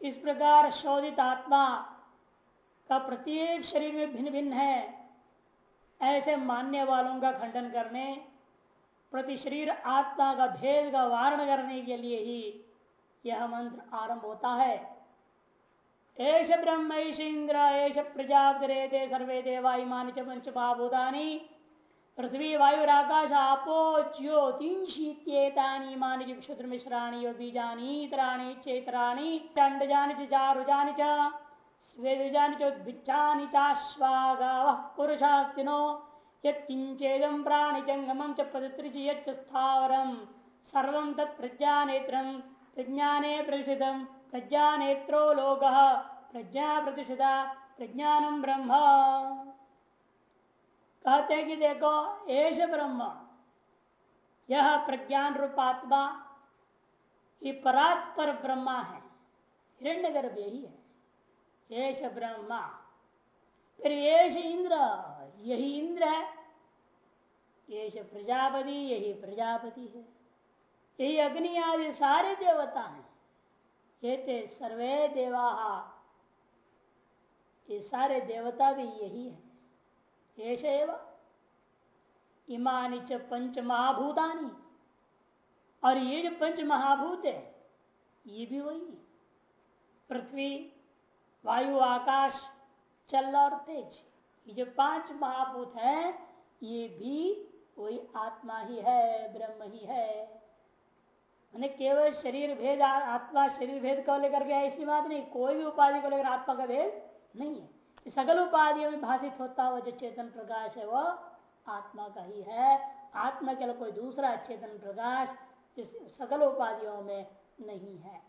इस प्रकार शोधित आत्मा का प्रत्येक शरीर में भिन्न भिन्न है। ऐसे मानने वालों का खंडन करने, प्रति शरीर आत्मा का भेद का वारण करने के लिए ही यह मंत्र आरंभ होता है। एश ब्रह्म इंद्र एश प्रजापति सर्वे देवा इमान च पंचभाभूतानी पृथ्वी वायुराकाश आपो ज्योतिषीत्येतानि मानि क्षुद्र मिश्राणि बीजानी इतराणि चेतराणि चंडजानि चारुजानि च स्वेदुजानि चोद्भिच्छानि चाश्वागावः पुरुषास्तिनो यत्किञ्चेदं प्राणिजङ्गमं च पदत्रिच यच्च स्थावरं सर्वं तत्प्रज्ञानेत्रं प्रज्ञाने प्रतिष्ठितं प्रज्ञानेत्रो लोकः प्रज्ञा प्रतिष्ठिता प्रज्ञानम ब्रह्म कहते हैं कि देखो एश ब्रह्म, यह प्रज्ञान रूपात्मा की परात्पर ब्रह्मा है। हिरण्य गर्भ यही है। एश ब्रह्मा। फिर येष इंद्र, यही इंद्र है। येष प्रजापति, यही प्रजापति है। यही अग्नि आदि सारे देवता हैं। ये थे सर्वे देवा। ये सारे देवता भी यही है। ऐसे इमानी च पंच महाभूतानी और ये जो पंच महाभूत है, ये भी वही है। पृथ्वी, वायु, आकाश चल और तेज, ये जो पाँच महाभूत है, ये भी वही आत्मा ही है, ब्रह्म ही है। मैंने केवल शरीर भेद, आत्मा, शरीर भेद को लेकर के ऐसी बात नहीं, कोई भी उपाधि को लेकर आत्मा का भेद नहीं है। सकल उपाधियों में भाषित होता हुआ जो चेतन प्रकाश है वह आत्मा का ही है। आत्मा के कोई दूसरा चेतन प्रकाश इस सकल उपाधियों में नहीं है।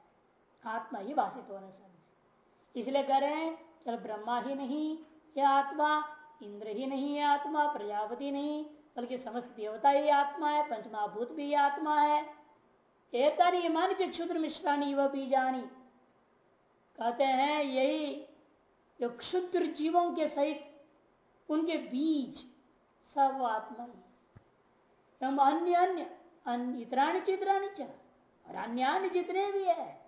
आत्मा ही भाषित हो रहा सब इसलिए करें चल ब्रह्मा ही नहीं, यह आत्मा, इंद्र ही नहीं है आत्मा, प्रजापति नहीं, बल्कि समस्त देवता ही आत्मा है पंचमाभूत भी आत्मा है। एतानी मान क्षुद्र मिश्राणी व बीजानी। कहते हैं, यही जो क्षुद्र जीवों के सहित उनके बीज सब आत्मा ही। हम अन्य अन्य अन्य इतराणी चित्राणी च, और अन्य अन्य जितने भी है,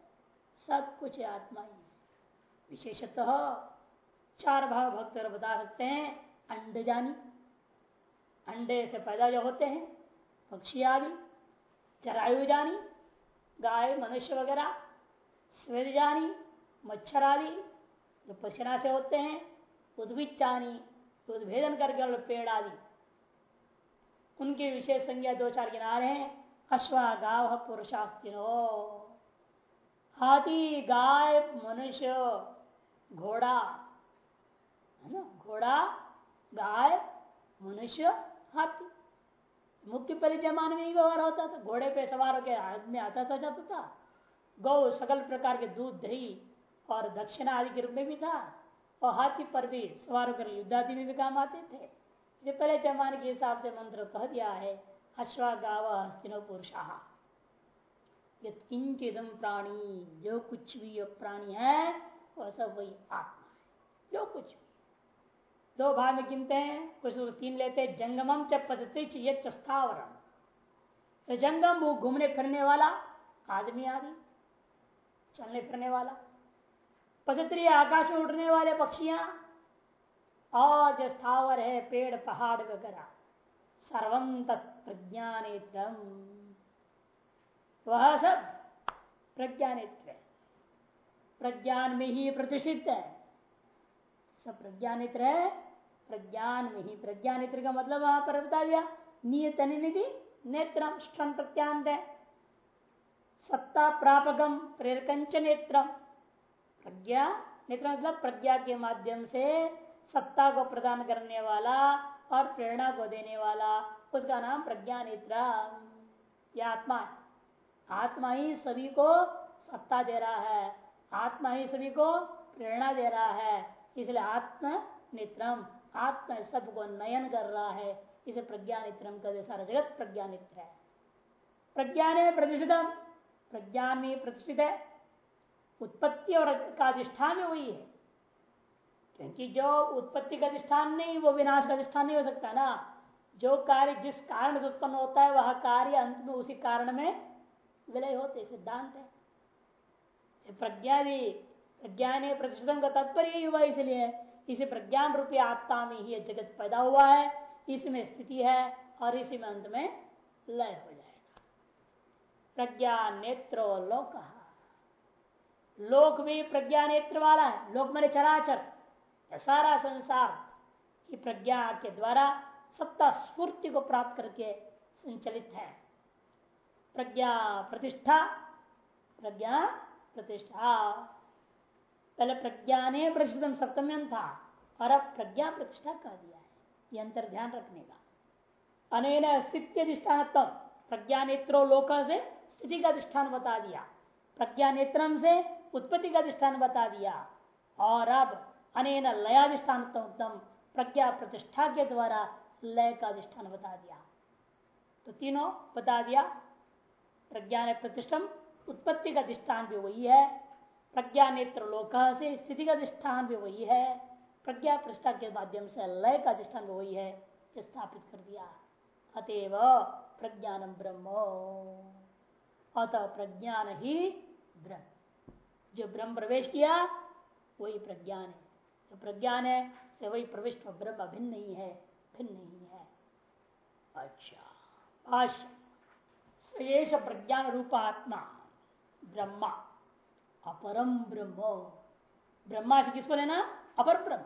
सब कुछ आत्मा ही है। विशेषतः चार भाव भक्त बता सकते हैं, अंड जानी, अंडे से पैदा जो होते हैं, पक्षी आदि, चरायु जानी, गाय, मनुष्य वगैरह, स्वेद जानी, मच्छर आदि जो से होते हैं उद्भिचानी उद्भेदन करके पेड़ आदि। उनके विशेष संज्ञा दो चार किनारे हैं, अश्वा, गाव, पुरुषास्तिनो। हाथी गाय, मनुष्य, घोड़ा, है ना? घोड़ा, गाय, मनुष्य, हाथी। मुख्य पहले जमाने में ही व्यवहार होता था। घोड़े पे सवार होकर आदमी आता था, जाता था। गौ, सकल प्रकार के दूध, दही और दक्षिणा आदि के रूप में भी था और हाथी पर भी सवार होकर युद्ध आदि में भी काम आते थे। ये पहले जमाने के हिसाब से मंत्र कह दिया है अश्वा गाव हस्तिनो पुरुषा किंचिदम प्राणी, जो कुछ भी प्राणी है, वह सब वही आत्मा है। जो कुछ भी। दो भाग में गिनते हैं, कुछ लोग तीन लेते हैं जंगमम च तो जंगम वो घूमने फिरने वाला, आदमी आदि, चलने फिरने वाला। पद्धति आकाश में उड़ने वाले पक्षियाँ, और जो स्थावर है, पेड़, पहाड़ वगैरह। सर्वम तत्प्रज्ञानेत्र वह सब प्रज्ञानेत्र प्रज्ञान में ही प्रतिष्ठित है। सब प्रज्ञानित्र है, प्रज्ञान में ही। प्रज्ञानित्र का मतलब वहाँ पर बता दिया, नियत निधि नेत्र प्रत्यांत है। सत्ता प्रापकम प्रेरकंच नेत्र प्रज्ञा नेत्र मतलब प्रज्ञा के माध्यम से सत्ता को प्रदान करने वाला और प्रेरणा को देने वाला। उसका नाम प्रज्ञा नेत्र। आत्मा है। आत्मा ही सभी को सत्ता दे रहा है। आत्मा ही सभी को प्रेरणा दे रहा है। इसलिए आत्म नेत्रम। आत्मा सबको नयन कर रहा है। इसे प्रज्ञा नेत्रम कर सारा जगत प्रज्ञा नेत्र है। प्रज्ञान में प्रतिष्ठितम। प्रज्ञान में प्रतिष्ठित है। उत्पत्ति और का अधिष्ठान में वही है। क्योंकि जो उत्पत्ति का अधिष्ठान नहीं, वो विनाश का अधिष्ठान नहीं हो सकता ना। जो कार्य जिस कारण से उत्पन्न होता है, वह कार्य अंत में उसी कारण में विलय होते सिद्धांत है। प्रज्ञा भी प्रज्ञान प्रतिष्ठितम का तात्पर्य ही हुआ इसलिए, इसे प्रज्ञान रूपी आत्मा में ही जगत पैदा हुआ है, इसमें स्थिति है और इसी में अंत में लय हो जाएगा। प्रज्ञा नेत्र लोक। लोक भी प्रज्ञा नेत्र वाला है, लोक मेरे चराचर। सारा संसार की प्रज्ञा के द्वारा सत्ता स्फूर्ति को प्राप्त करके संचलित है। प्रज्ञा प्रतिष्ठा प्रज्ञा प्रतिष्ठा। पहले प्रज्ञा ने प्रसिद्धम सप्तम्यम था, और अब प्रज्ञा प्रतिष्ठा कर दिया है। ये अंतर ध्यान रखने का। अनेन स्थिति अधिष्ठान प्रज्ञा नेत्रो लोक से स्थिति का अधिष्ठान बता दिया। प्रज्ञा नेत्रम से उत्पत्ति का अधिष्ठान बता दिया। और अब अनेन लयाधिष्ठान प्रज्ञा प्रतिष्ठा के द्वारा लय का अधिष्ठान बता दिया। तो तीनों बता दिया। प्रज्ञा ने प्रतिष्ठम, उत्पत्ति का अधिष्ठान भी वही है। प्रज्ञा नेत्र लोक से स्थिति का अधिष्ठान भी वही है। प्रज्ञा प्रतिष्ठा के माध्यम से लय का अधिष्ठान भी वही है स्थापित कर दिया। अतएव प्रज्ञानम ब्रह्म। अतः प्रज्ञान ही ब्रह्म। जो ब्रह्म प्रवेश किया, वही प्रज्ञान है। जो प्रज्ञान है, से वही प्रविष्ट ब्रह्म भिन्न नहीं है, भिन्न नहीं है। अच्छा। शेष प्रज्ञान रूप आत्मा, ब्रह्मा। अपरम ब्रह्म। ब्रह्मा से किसको लेना? अपर ब्रह्म।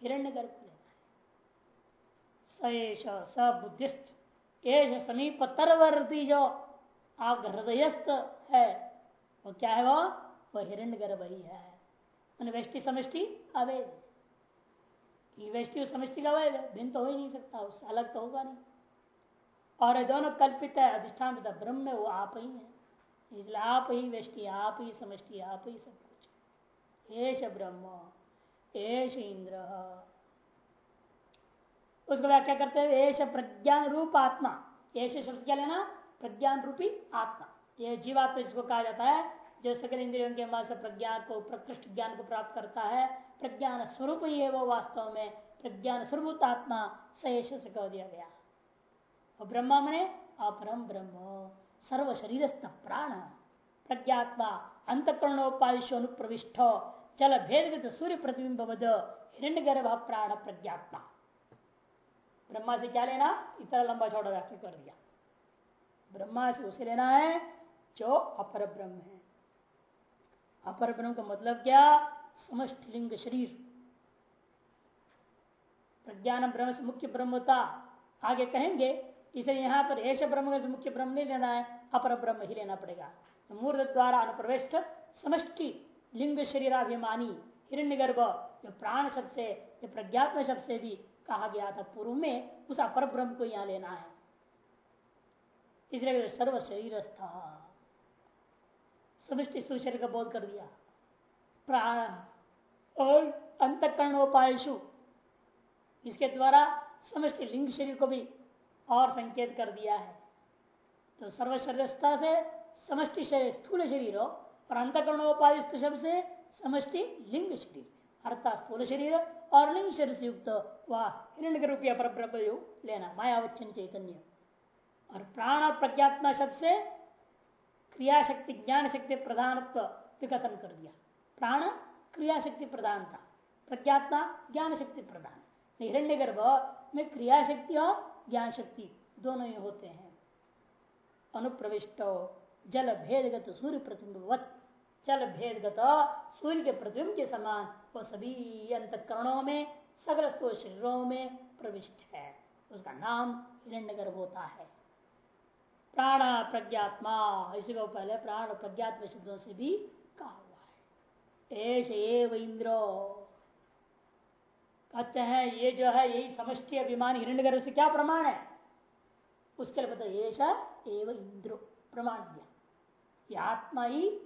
हिरण्य गर्भ को लेना है। समीप तरवर्ती जो आप हृदयस्थ है, वो क्या है वो? वह हिरण्य गर्भ ही। है व्यष्टि समष्टि अवैध। व्यष्टि समष्टि का अवैध भिन्न तो हो ही नहीं सकता, उससे अलग तो होगा नहीं। और दोनों कल्पित है, अधिष्ठान ब्रह्म वो आप ही है। इसलिए आप ही व्यष्टि आप ही समष्टि, आप ही सब कुछ। एश ब्रह्म एश इंद्र। उसको व्याख्या करते हैं एश प्रज्ञान रूप आत्मा। एश शब्द क्या लेना? प्रज्ञान रूपी आत्मा। ये जीवात्मा जिसको कहा जाता है जो सकल इंद्रियों के माध्यम से प्रज्ञान को प्रकृष्ट ज्ञान को प्राप्त करता है, प्रज्ञान स्वरूप ही है वो वास्तव में। प्रज्ञान स्वरूप आत्मा, सहेश से कह दिया गया। ब्रह्मा मने, अपरम ब्रह्म, सर्व शरीर प्राण। प्रज्ञात्मा अंतकरणोपादिश अनुप्रविष्ट, चल भेद सूर्य प्रतिबिंब हिरण्य गर्भ प्राण प्रज्ञात्मा। ब्रह्मा से क्या लेना? इतना लंबा छोटा व्याख्या कर दिया। ब्रह्मा से उसे लेना है, जो अपर ब्रह्म है। अपर ब्रह्म का मतलब क्या? समष्टलिंग शरीर। प्रज्ञान ब्रह्म से मुख्य ब्रह्मता आगे कहेंगे, इसे यहाँ पर ऐसे ब्रह्म से मुख्य ब्रह्म नहीं लेना है, अपर ब्रह्म ही लेना पड़ेगा। मूर्त द्वारा अनुप्रविष्ट समष्टि लिंग शरीराभिमानी हिरण्य गर्भ जो प्राण शब्द से जो प्रज्ञात्म शब्द से भी कहा गया था पूर्व में, उस अपर ब्रह्म को यहाँ लेना है। इसलिए सर्व शरीर समष्टि शरीर का बोध कर दिया। प्राण और अंतकरणोपायशु इसके द्वारा समष्टि लिंग शरीर को भी और संकेत कर दिया है। तो सर्व शरीरस्था से समष्टि शरीर, स्थूल शरीर हो, और अंतकरणोपाधिस्थ शब्द से समष्टि लिंग शरीर। अर्थात स्थूल शरीर और लिंग शरीर से युक्त वह हिरण्य रूपी पर लेना मायावचन चैतन्य। और प्राण प्रज्ञात्मा शब्द से क्रिया शक्ति ज्ञान शक्ति प्रधानत्व विकथन कर दिया। प्राण क्रिया शक्ति प्रधान था। प्रज्ञात्मा ज्ञान शक्ति प्रधान। हिरण्य गर्भ में क्रिया शक्ति और ज्ञान शक्ति दोनों ही होते हैं। अनुप्रविष्ट जल भेदगत सूर्य प्रतिबिंब जल भेदगत सूर्य के प्रतिबिंब के समान वह सभी अंतकरणों में सगल शरीरों में प्रविष्ट है। उसका नाम हिरण्य गर्भ होता है। प्राण प्रज्ञात्मा। इसी को पहले प्राण प्रज्ञात्म शब्दों से भी कहा हुआ है। ऐश एव इंद्रो। कहते हैं, ये जो है, यही समष्टि अभिमान हिरण्य से क्या प्रमाण है? उसके लिए बताया ऐसा एवं इंद्रो, प्रमाण दिया। ये आत्मा ही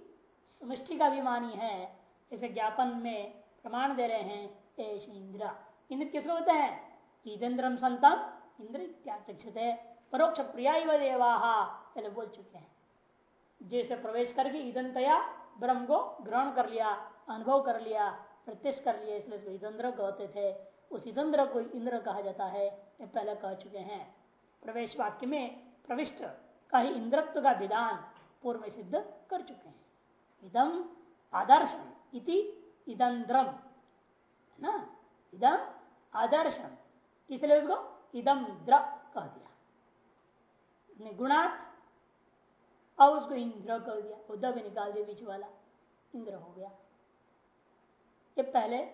समष्टि का अभिमानी है। इसे ज्ञापन में प्रमाण दे रहे हैं ऐसे इंद्र। इंद्र किसको होते हैं? ईदेन्द्रम संतम, इंद्र इत्याचक्षते। परोक्ष प्रिया देवाहा पहले बोल चुके हैं। जैसे प्रवेश करके ईदंतया ब्रह्म को ग्रहण कर लिया, अनुभव कर लिया, प्रत्यक्ष कर लिया, इसलिए ईदंद्र कहते थे। उस ईदंद्र को इंद्र कहा जाता है, ये पहले कह चुके हैं। प्रवेश वाक्य में प्रविष्ट का ही इंद्रत्व का विधान पूर्व में सिद्ध कर चुके हैं। इदम आदर्श इति इदंद्रम, है ना? इदम आदर्शम, इसलिए उसको इदम द्र कह दिया। गुणात और उसको इंद्र कर दिया। उद्धव भी निकाल दिया, बीच वाला। इंद्र हो गया। ये पहले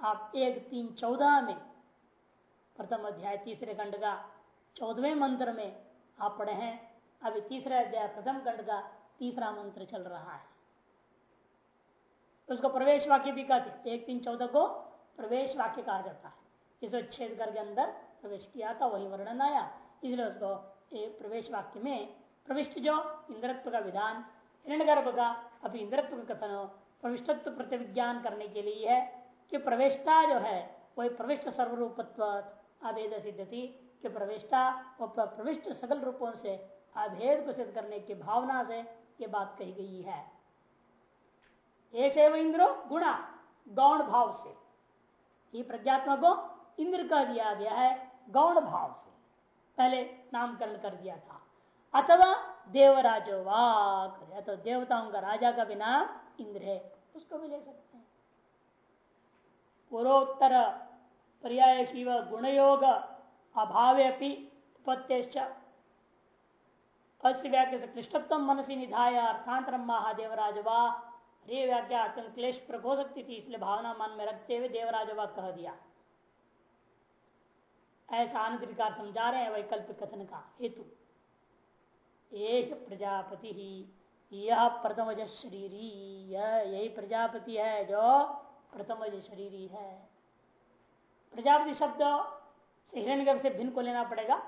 आप एक, तीन, चौदह में, प्रथम अध्याय, तीसरे खंड का, चौदहवें मंत्र में आप पढ़े हैं। अभी तीसरा अध्याय, प्रथम खंड का तीसरा मंत्र चल रहा है। उसको प्रवेश वाक्य भी कहते एक, तीन, चौदह को प्रवेश वाक्य कहा जाता है। इसको छेद करके अंदर प्रवेश किया था, वही वर्णन आया। इसलिए उसको एक प्रवेश वाक्य में प्रविष्ट जो इंद्रत्व का विधान हिरण्यगर्भ का अभी इंद्रत्व का कथन प्रविष्टत्व प्रतिविज्ञान करने के लिए है कि प्रवेशता जो है, वही प्रविष्ट सर्वरूपत्व अभेद सिद्ध थी कि प्रवेशता और प्रविष्ट सकल रूपों से अभेद को सिद्ध करने की भावना से ये बात कही गई है। ऐसे इंद्रो गुणा गौण भाव से। प्रज्ञात्मा को इंद्र का दिया गया है गौण भाव से। पहले नामकरण कर दिया था। अथवा देवराजो वाक या तो देवताओं का राजा का भी नाम इंद्र है, उसको भी ले सकते हैं। पूर्वोत्तर पर्याय शिव गुणयोग अभाव उपत्यश्च। अस्य व्याख्या से क्लिष्टतम मनसी निधाय अर्थांतर महादेवराज वाह व्याख्या अत्यंत क्लेश पर सकती थी, इसलिए भावना मन में रखते हुए देवराज वाह कह दिया। ऐसा आनंद समझा रहे हैं वैकल्पिक कथन का हेतु। एश प्रजापति ही, यह प्रथमज शरीरी, यह यही प्रजापति है जो प्रथमज शरीरी है। प्रजापति शब्द से हिरण्य से भिन्न को लेना पड़ेगा।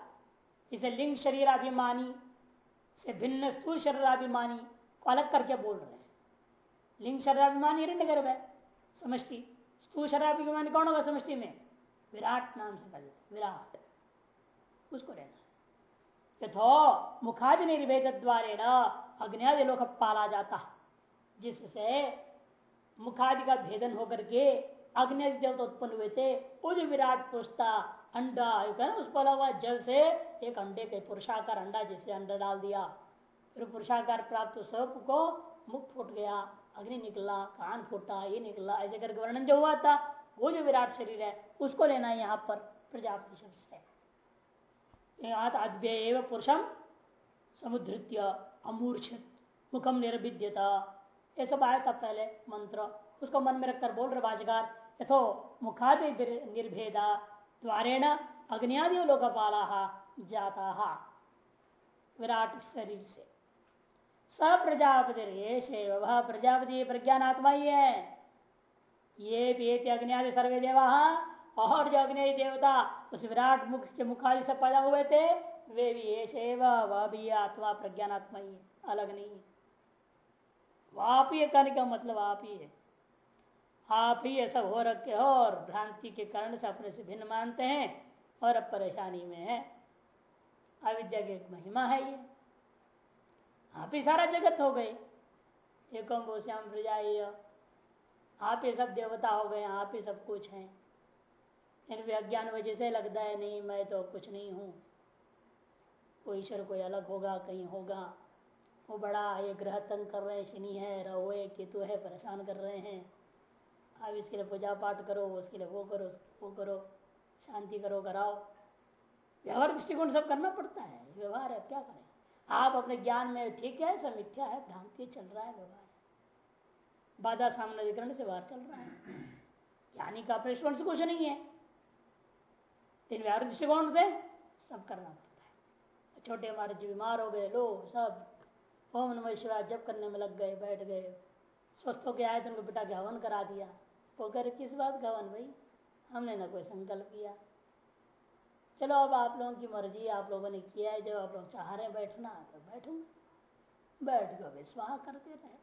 इसे लिंग शरीर अभिमानी से भिन्न स्थूल शरीराभिमानी को अलग करके बोल रहे हैं। लिंग शरीराभिमानी हिरण्य गर्भ है, समष्टि। स्थूल शरीराभिमानी कौन होगा समष्टि में? विराट नाम से कहा विराट। उसको लेना यथो मुखादि निर्भेद द्वारे अग्नि लोक पाला जाता, जिससे मुखादि का भेदन होकर के अग्नि देवता उत्पन्न हुए थे जो विराट पुरुषता अंडा उस पर हुआ जल से एक अंडे के पुरुषाकार अंडा जिससे अंडा डाल दिया। फिर पुरुषाकार प्राप्त सबको मुख फूट गया, अग्नि निकला, कान फूटा, ये निकला, ऐसे करके वर्णन जो हुआ था, वो जो विराट शरीर है उसको लेना है यहाँ पर प्रजापति शब्द से अद्य पुरुषम समुद्रित्य अमूर्छित मुखम निर्भिद्यता ये सब आया था पहले मंत्र। उसको मन में रखकर बोल रहे भाषाकार यथो मुखादि निर्भेदा, द्वारेण अग्नियादि लोकपाला जाता। विराट शरीर से। स प्रजापति वह प्रजापति प्रज्ञानात्मा। ही है ये भी अग्नि सर्वे देवा और जो अग्नि देवता, उस विराट मुख के मुखादि से पैदा हुए थे, वे भी ये वह भी आत्मा प्रज्ञानात्मा ही, अलग नहीं है। आप ही कहने का मतलब आप ही है। आप ही सब हो रखे हो और भ्रांति के कारण से अपने से भिन्न मानते हैं और अब परेशानी में है। अविद्या की एक महिमा है ये। आप ही सारा जगत हो गए। एकम श्याम प्रजा आप ही सब देवता हो गए, आप ही सब कुछ हैं। इन अज्ञान वजह से लगता है, नहीं, मैं तो कुछ नहीं हूँ। कोई ईश्वर कोई अलग होगा, कहीं होगा। वो बड़ा ये ग्रह तंग कर रहे हैं, शनि है, रहो है, केतु है, परेशान कर रहे हैं। आप इसके लिए पूजा पाठ करो, उसके लिए वो करो वो करो, शांति करो, कराओ। व्यवहार दृष्टिकोण सब करना पड़ता है। व्यवहार है, क्या करें? आप अपने ज्ञान में ठीक है सब मिथ्या है, भ्रांति चल रहा है, व्यवहार बाधा सामने अधिकरण से बाहर चल रहा है। ज्ञानी का दृष्टिकोण से कुछ नहीं है। तीन व्यवहार दृष्टिकोण से सब करना पड़ता है। छोटे हमारे जो बीमार हो गए, लोग सब ओम नमः शिवाय जब करने में लग गए, बैठ गए। स्वस्थ होकर आए तो उनको बेटा हवन करा दिया। वो कह किस बात का हवन भाई? हमने ना कोई संकल्प किया। चलो अब आप लोगों की मर्ज़ी, आप लोगों ने किया है, जब आप लोग चाह रहे बैठना तो बैठो। बैठ गए स्वाहा करते रहे।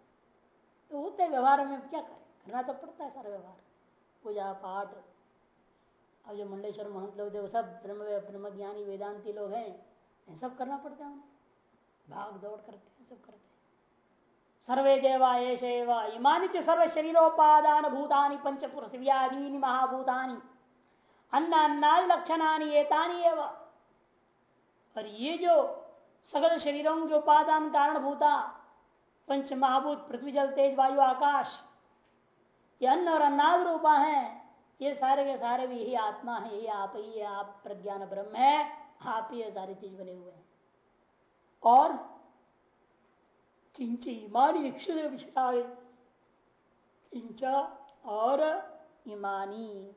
तो होते व्यवहार में क्या करें? करना तो पड़ता है सारा व्यवहार। पूजा पाठ अब जो मंडेश्वर महंत लोग थे सब ब्रह्म ब्रह्म ज्ञानी वेदांति लोग हैं सब करना पड़ता है उन्हें। भाग दौड़ करते हैं, सब करते हैं। सर्वे देवा एश इमानी च सर्व शरीरोपादान भूतानी पंच पृथ्व्यादीनि महाभूतानी। अन्न अन्नादि लक्षणानी, एतानी एवं। और ये जो सगल शरीरों के उपादान कारण भूता, पंच महाभूत, पृथ्वी जल, तेज वायु, आकाश, ये अन्न और अन्नाद रूपा है। ये सारे के सारे भी यही आत्मा है ये आप ही है, आप प्रज्ञान ब्रह्म है, आप ही सारी चीज़ बने हुए हैं। और किंच इमानी किंच और इमानी।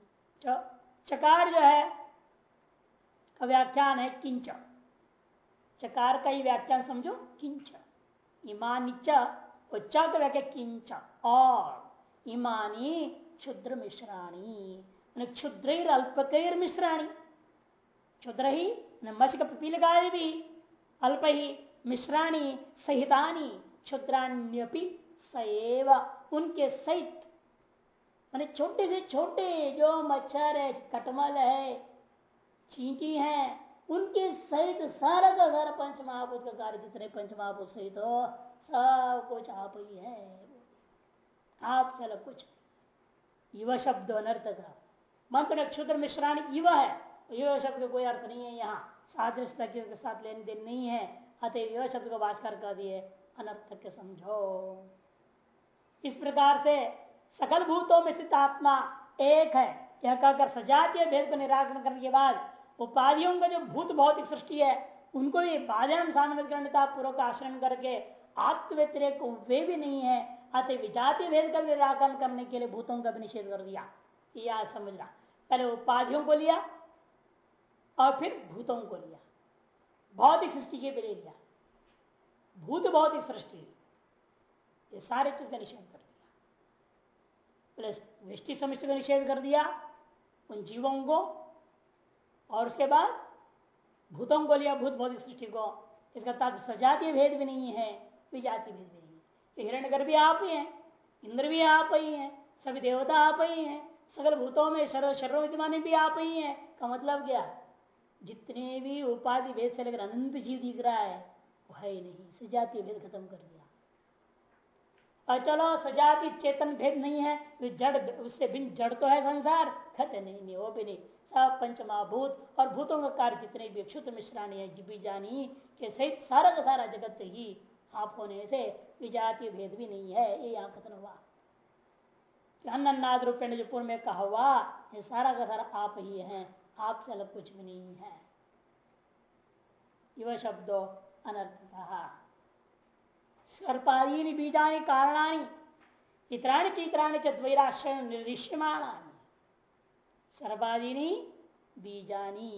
चकार जो है, का व्याख्यान है किंच। चकार का ही व्याख्यान समझो, किंच। इमानी च व्याख्या किंच। और इमानी क्षुद्र मिश्राणी क्षुद्र अल्पकर मिश्राणी क्षुद्र ही मश का पील भी अल्प ही मिश्राणी सहितानी क्षुद्राण्यपि सैव उनके सहित मैंने छोटे से छोटे जो मच्छर है कटमल है चींटी है उनके सहित सारा का सारा पंच महाभूत का कार्य जितने पंच महाभूत सहित हो सब कुछ आप ही है आप से अलग कुछ युवा शब्द अनर्थ का मंत्र नक्षत्र मिश्राणी युवा है। युवा शब्द का कोई अर्थ नहीं है यहाँ। सादृश्यता के साथ लेन देन नहीं है। अतः युवा शब्द को भाषकर कर दिए अनर्थ के समझो। इस प्रकार से सकल भूतों में स्थित आत्मा एक है। यह कहकर सजातीय भेद को निराकरण करने के बाद उपाधियों का जो भूत भौतिक सृष्टि है, उनको भी बाधान सामता पूर्वक आश्रम करके आत्म व्यतिरेक वे भी नहीं है। अतः विजातीय भेद का निराकरण करने के लिए भूतों का भी निषेध कर दिया। यह समझना। पहले उपाधियों को लिया और फिर भूतों को लिया। भौतिक सृष्टि के भी ले लिया। भूत भौतिक सृष्टि। ये सारे चीज़ का निषेध कर दिया। प्लस दृष्टि समृष्टि का निषेध कर दिया उन जीवों को और उसके बाद भूतों को लिया, भूत भौतिक सृष्टि को। इसका तब सजातीय भेद भी नहीं है, विजातीय भेद भी नहीं है हिरण्य भी आप ही हैं इंद्र भी आप ही हैं सभी देवता आप ही हैं सकल भूतों में शर्व विद्यमान भी आप ही हैं। का मतलब क्या? जितने भी उपाधि भेद से लेकर अनंत जीव दिख रहा है वो है ही नहीं। सजातीय भेद खत्म कर दिया। और चलो सजाती चेतन भेद नहीं है तो जड़ उससे भिन्न जड़ तो है संसार खत्म नहीं, नहीं वो भी नहीं। सब पंचमाभूत और भूतों का कार्य जितने भी क्षुद्र मिश्राणी है जीवी जानी के सहित सारा का सारा जगत ही आप होने से विजातीय भेद भी नहीं है, ये यहाँ कथन हुआ। अन्नाद रूपेण जो पूर्व में कहा हुआ, ये सारा का सारा आप ही है आपसे अलग कुछ भी नहीं है। युव शब्दों अनर्थ सर्पादी बीजानी कारणानी, इतराणी चित्राणी चैराश्रय निर्दिश्यमाणानी सर्पादीनी बीजानी।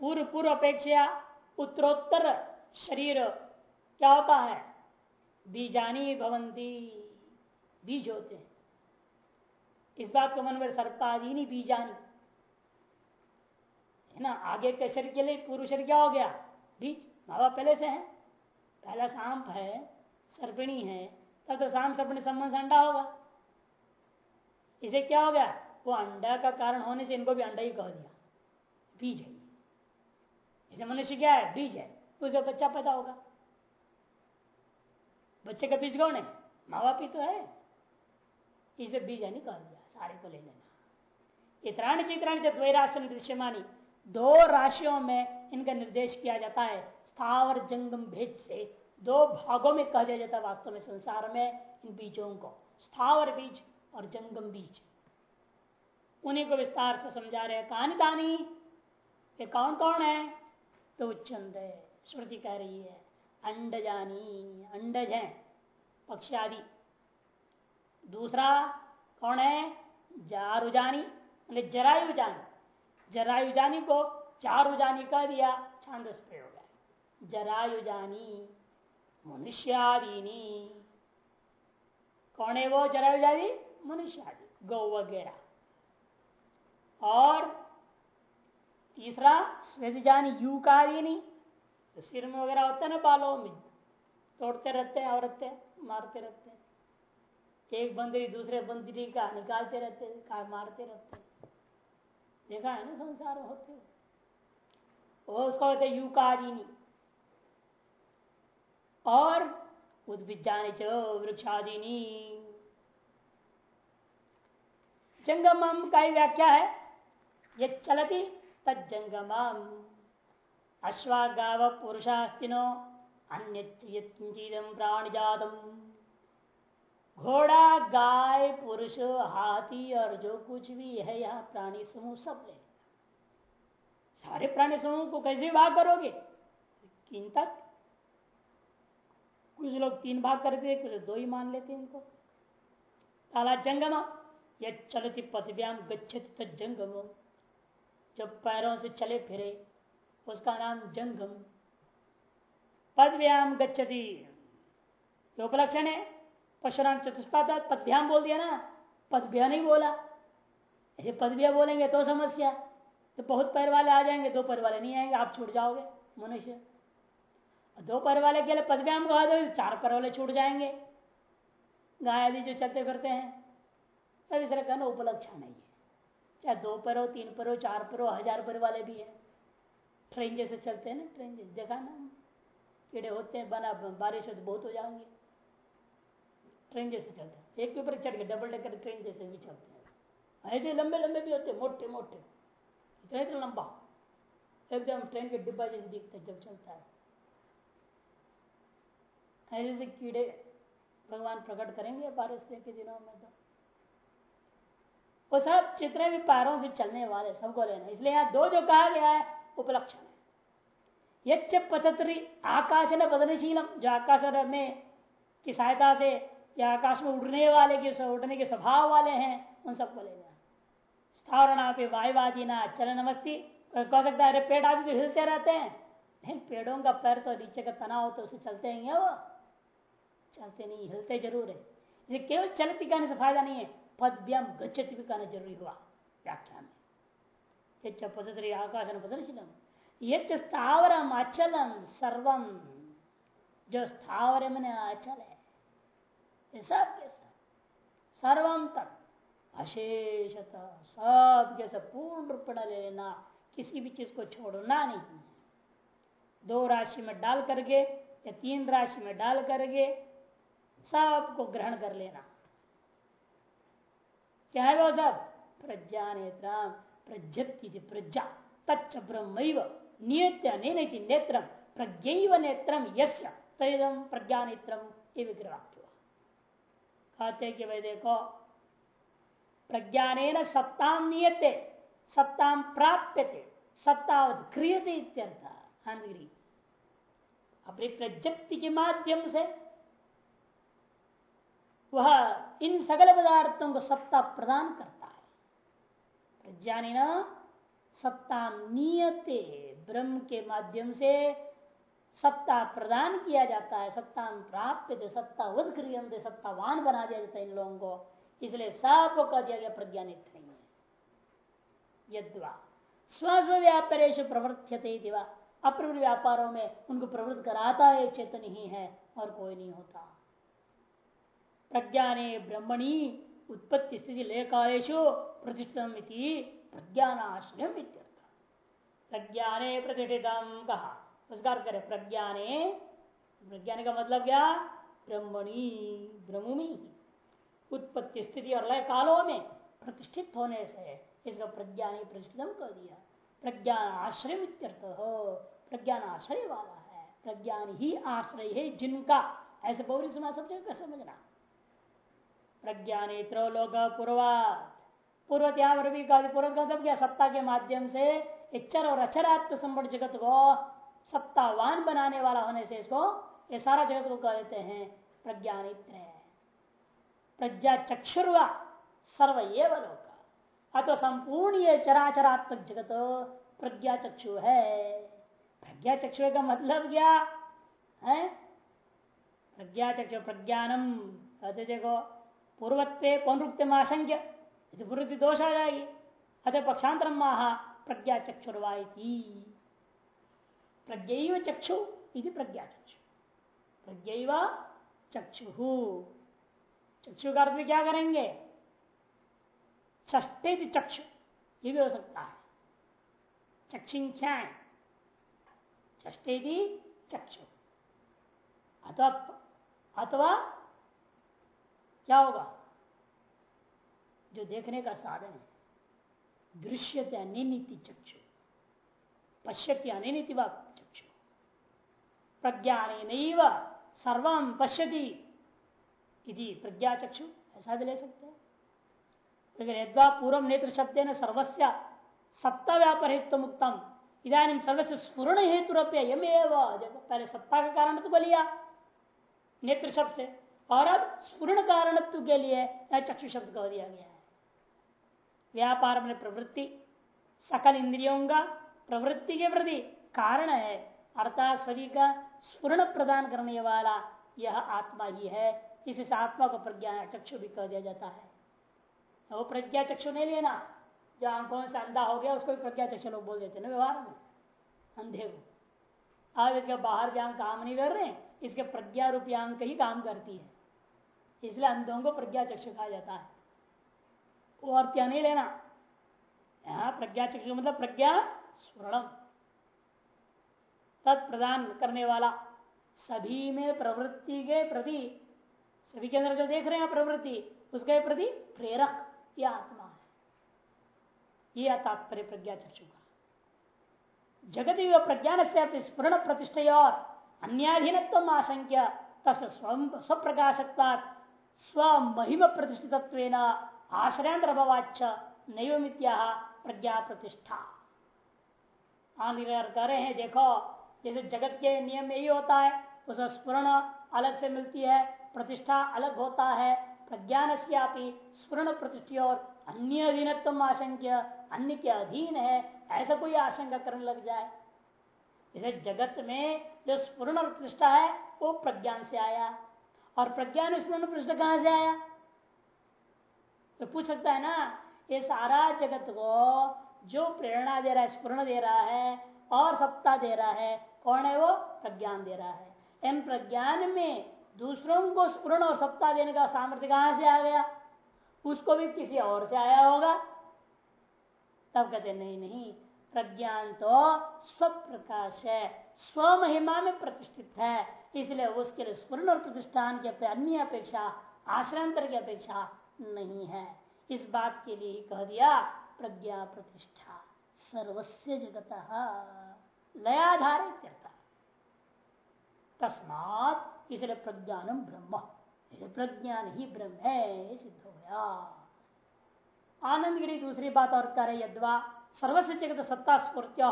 पूर्व पूर्व अपेक्षा उत्तरोत्तर शरीर क्या होता है? बीजानी भवंती बीज होते हैं इस बात को मन में सर्पादीनी बीजानी। है ना? आगे के शरीर के लिए पूर्व शरीर क्या हो गया? बीज। बाबा पहले से है। पहला सांप है, सर्पिणी है, तब तो सांप सर्पिणी संबंध से अंडा होगा। इसे क्या हो गया? वो अंडा का कारण होने से इनको भी अंडा ही कह दिया। बीज है इसे मनुष्य क्या है? बीज है। उसे बच्चा पैदा होगा। बच्चे का बीज कौन है? माँ बाप ही तो है। इसे बीज है निकाल दिया सारे को ले लेना। इतराण चित्राण द्वैराश्रम दृश्यमानी, दो राशियों में इनका निर्देश किया जाता है, स्थावर जंगम भेद से। दो भागों में कह दिया जाता है वास्तव में संसार में इन बीजों को, स्थावर बीज और जंगम बीज। उन्हीं को विस्तार से समझा रहे कहानी दानी ये कौन कौन है? तो चंद है श्रुति कह रही है। अंडजानी, अंडज है पक्ष आदि दूसरा कौन है? जारुजानी मतलब जरायुजानी। जरायुजानी को चारुजानी कह दिया, छांदस प्रयोग है जरायुजानी, मनुष्यादीनी। कौन है वो? जरायुजानी मनुष्य आदि गौ वगैरह। और तीसरा, स्वेदजानी, यूकादीनी। तो सिर में वगैरह होता है ना बालों में, तोड़ते रहते हैं, औरतें मारते रहते हैं। एक बंदरी दूसरे बंदरी का निकालते रहते का मारते रहते देखा है ना संसार में होते वो उसको कहते युकादिनी और उद्भिजानी च वृक्षादिनी। जंगम का व्याख्या है, ये चलती तजंगमम अश्वागाव पुरुषास्तिनो अन्य प्राणिजातम। घोड़ा, गाय, पुरुष, हाथी, और जो कुछ भी है यहाँ प्राणी समूह सब ले सारे प्राणी समूह को कैसे भाग करोगे? किन तक? कुछ लोग तीन भाग करते हैं, कुछ दो ही मान लेते हैं इनको। काला जंगम या चलती पदव्याम गच्छति तंगम जब पैरों से चले फिरे उसका नाम जंगम पदव्याम गच्छति। उपलक्षण है। परशुराम चतुष्पाद पदभ्याम बोल दिया ना? पदभ्या नहीं बोला। ऐसे पदभ्या बोलेंगे तो समस्या। तो बहुत पैर वाले आ जाएँगे, दो पैर वाले नहीं आएँगे, आप छूट जाओगे, मनुष्य। दो पैर वाले के लिए पदव्याम कहा दो चार पैर वाले छूट जाएँगे। गाय आदि जो चलते फिरते हैं तब इस तरह कहना उपलक्षण नहीं है। चाहे दो पैर हो, तीन पैर हो, चार पैर हो, हज़ार पैर वाले भी है। ट्रेन जैसे चलते हैं ना, ट्रेन जैसे देखा ना। कीड़े होते हैं, बना, बारिश हो तो बहुत हो जाएँगे। ट्रेन जैसे चलते हैं। एक पेपर चढ़ के डबल डेकर ट्रेन जैसे भी चलते हैं। ऐसे लंबे लंबे भी होते हैं, मोटे मोटे। इतना इतना लंबा। एकदम ट्रेन के डिब्बा जैसे दिखते जब चलता है। ऐसे से कीड़े भगवान प्रकट करेंगे बारिश के दिनों में तो। वो सब चित्र भी पैरों से चलने वाले सबको लेना इसलिए यहाँ दो जो कहा गया है उपलक्षण है। यच्च पतत्री आकाश न बदनशीलम, जो आकाश में की सहायता से या आकाश में उड़ने वाले के उड़ने के स्वभाव वाले हैं, उन सबको लेना स्थावरणा पे वायुवादी ना चलन नमस्ती कह सकता है, अरे, पेड़ आदि तो हिलते रहते हैं। नहीं, पेड़ों का पैर तो नीचे का तना हो तो उसे चलते हैं वो। चलते नहीं, हिलते ज़रूर है। केवल चलती कहने से फ़ायदा नहीं है। पदव्यम गच्छति भी कहना ज़रूरी हुआ। व्याख्या में। पदत्री आकाश पदशीलम ये स्थावरम अचलम सर्वम जो स्थावर मैंने अचल। है सब के सब सर्वम तक अशेषता सब के सब पूर्ण रूप ले लेना किसी भी चीज़ को छोड़ना नहीं। दो राशि में डाल करके, या तीन राशि में डाल करके, सबको ग्रहण कर लेना। क्या है वो सब? प्रज्ञा नेत्र प्रज्ञप्ति प्रज्ञा, तच्च ब्रह्म नियत्य नेत्र प्रज्ञ नेत्रम तदम प्रज्ञा नेत्रम ये कहते कि भाई देखो प्रज्ञान सत्ता नियते सत्ता प्राप्य सत्तावध क्रियते इत्यर्थ अपनी प्रज्ञप्ति के माध्यम से। वह इन सगल पदार्थों को सत्ता प्रदान करता प्रज्ञानी न, सत्ता नियते, ब्रह्म के माध्यम से सत्ता प्रदान किया जाता है, सत्ता प्राप्त सत्ता उदक्रियंत सत्तावान बना दिया जाता है इन लोगों को। इसलिए सबको कह दिया गया प्रज्ञानित नहीं है। यद्वा, स्वस्व व्यापारेश प्रवृत्ते दिवा अप्रवृत्त व्यापारों में उनको प्रवृत्त कराता है, चेतन ही है, और कोई नहीं होता। प्रज्ञाने ब्रह्मणी उत्पत्ति स्थिति लेकालेशु प्रतिष्ठितम प्रज्ञानाश्रय प्रज्ञाने प्रतिष्ठितम कहा उसका करे, प्रज्ञाने प्रज्ञान का मतलब क्या? ब्रह्मणी ब्रह्मी उत्पत्ति स्थिति और लय कालों में प्रतिष्ठित होने से इसका प्रज्ञानी प्रतिष्ठितम कर दिया। प्रज्ञान आश्रय प्रज्ञान आश्रय वाला है। प्रज्ञान ही आश्रय है जिनका। ऐसे बहुरी समाज सब जगह समझना? प्रज्ञानेत्रो लोग पूर्वात। पूर्वत यहाँ पर भी पूर्व मतलब क्या सत्ता के माध्यम से इच्छर और अक्षरात्म संबड़ जगत को सत्तावान बनाने वाला होने से इसको ये सारा जगत को कह देते हैं प्रज्ञानित्र प्रज्ञा चक्षुर्वा सर्व ये लोग अतो संपूर्ण ये चराचरात्मक जगत प्रज्ञा चक्षु है। प्रज्ञा चक्षु का मतलब क्या? है? प्रज्ञा चक्षु प्रज्ञानम। कहते देखो पूर्वत्व पुनरुक्ति आशंक्य पूर्वति दोष आ जाएगी अतः पक्षांतर महा प्रज्ञा चक्षुर्वाई प्रज्ञ चक्षु यदि प्रज्ञा चक्षु। प्रज्ञ चक्षु। चक्षु का अर्थ क्या करेंगे? ष्टे चक्षु। ये भी हो सकता है। चक्षिख्या ष्टे चक्षु। अथवा अथवा क्या होगा? जो देखने का साधन है। दृश्यते अनिति चक्षु। पश्यति अनिति व चक्षु। प्रज्ञान सर्व पश्यति यदि प्रज्ञा चक्षु। ऐसा भी ले सकते हैं। लेकिन यद्वा पूर्व नेत्र शब्द न सर्वस्या सत्ता व्यापार मुक्तम इधानी सर्वस्व स्पूर्ण हेतु पहले सत्ता का कारण तो बोलिया। नेत्र शब्द। से और अब स्पूर्ण कारणत्व के लिए चक्षु शब्द कह दिया गया है। व्यापार में प्रवृत्ति, सकल इंद्रियों का प्रवृत्ति के प्रति कारण है, अर्थात सभी का स्पूर्ण प्रदान करने वाला यह आत्मा ही है। इस आत्मा को प्रज्ञा चक्षु भी कह दिया जाता है। वो प्रज्ञा चक्षु नहीं लेना, जो आँखों से अंधा हो गया, उसको भी प्रज्ञा चक्षु लोग बोल देते ना व्यवहार में। अंधे को। अब इसके बाहर आँख काम नहीं कर रहे इसके प्रज्ञा रूपी अंक ही काम करती है। इसलिए अंधों को प्रज्ञा चक्षु कहा जाता है। वो अर्थ नहीं लेना। यहाँ प्रज्ञा चक्षु मतलब प्रज्ञा स्वर्णम तत् प्रदान करने वाला सभी में प्रवृत्ति के प्रति, सभी के अंदर जो देख रहे हैं प्रवृत्ति, उसके प्रति प्रेरक यह आत्मा है। यह तात्पर्य प्रज्ञा चक्षु का। जगत प्रज्ञान से स्मरण प्रतिष्ठा और अन्याधीनत्व आशंक्य तस् स्वप्रकाशत्ता स्व महिम प्रतिष्ठित आश्रयांतर भवाच नैव प्रज्ञा प्रतिष्ठा कर रहे हैं, देखो, जैसे जगत के नियम में ही होता है उसका स्पूर्ण अलग से मिलती है, प्रतिष्ठा अलग होता है प्रज्ञान से स्पूर्ण प्रतिष्ठा और अन्य अधीनत्व आशंक्य, अन्य के अधीन है, ऐसा कोई आशंका करने लग जाए। जैसे जगत में जो स्पूर्ण प्रतिष्ठा है, वो प्रज्ञान से आया। और प्रज्ञान स्पूर्ण प्रतिष्ठा कहाँ से आया? तो पूछ सकता है ना, ये सारा जगत को जो प्रेरणा दे रहा है स्पूर्ण दे रहा है और सत्ता दे रहा है, कौन है वो? प्रज्ञान दे रहा है। एम प्रज्ञान में दूसरों को स्पूर्ण और सत्ता देने का सामर्थ्य कहाँ से आ गया? उसको भी किसी और से आया होगा। तब कहते नहीं नहीं, प्रज्ञान तो स्व प्रकाश है। स्व महिमा में प्रतिष्ठित है। इसलिए उसके लिए स्पूर्ण और प्रतिष्ठान के अन्य अपेक्षा, आश्रंतर की अपेक्षा नहीं है। इस बात के लिए कह दिया, प्रज्ञा प्रतिष्ठा सर्वस्व जगत लयाधारित तस्मात इसलिए प्रज्ञानम ब्रह्म। प्रज्ञान ही ब्रह्म है, सिद्ध हो गया। आनंद गिरी दूसरी बात और करे यद्वा सर्वस्व जगत सत्ता स्फूर्त्य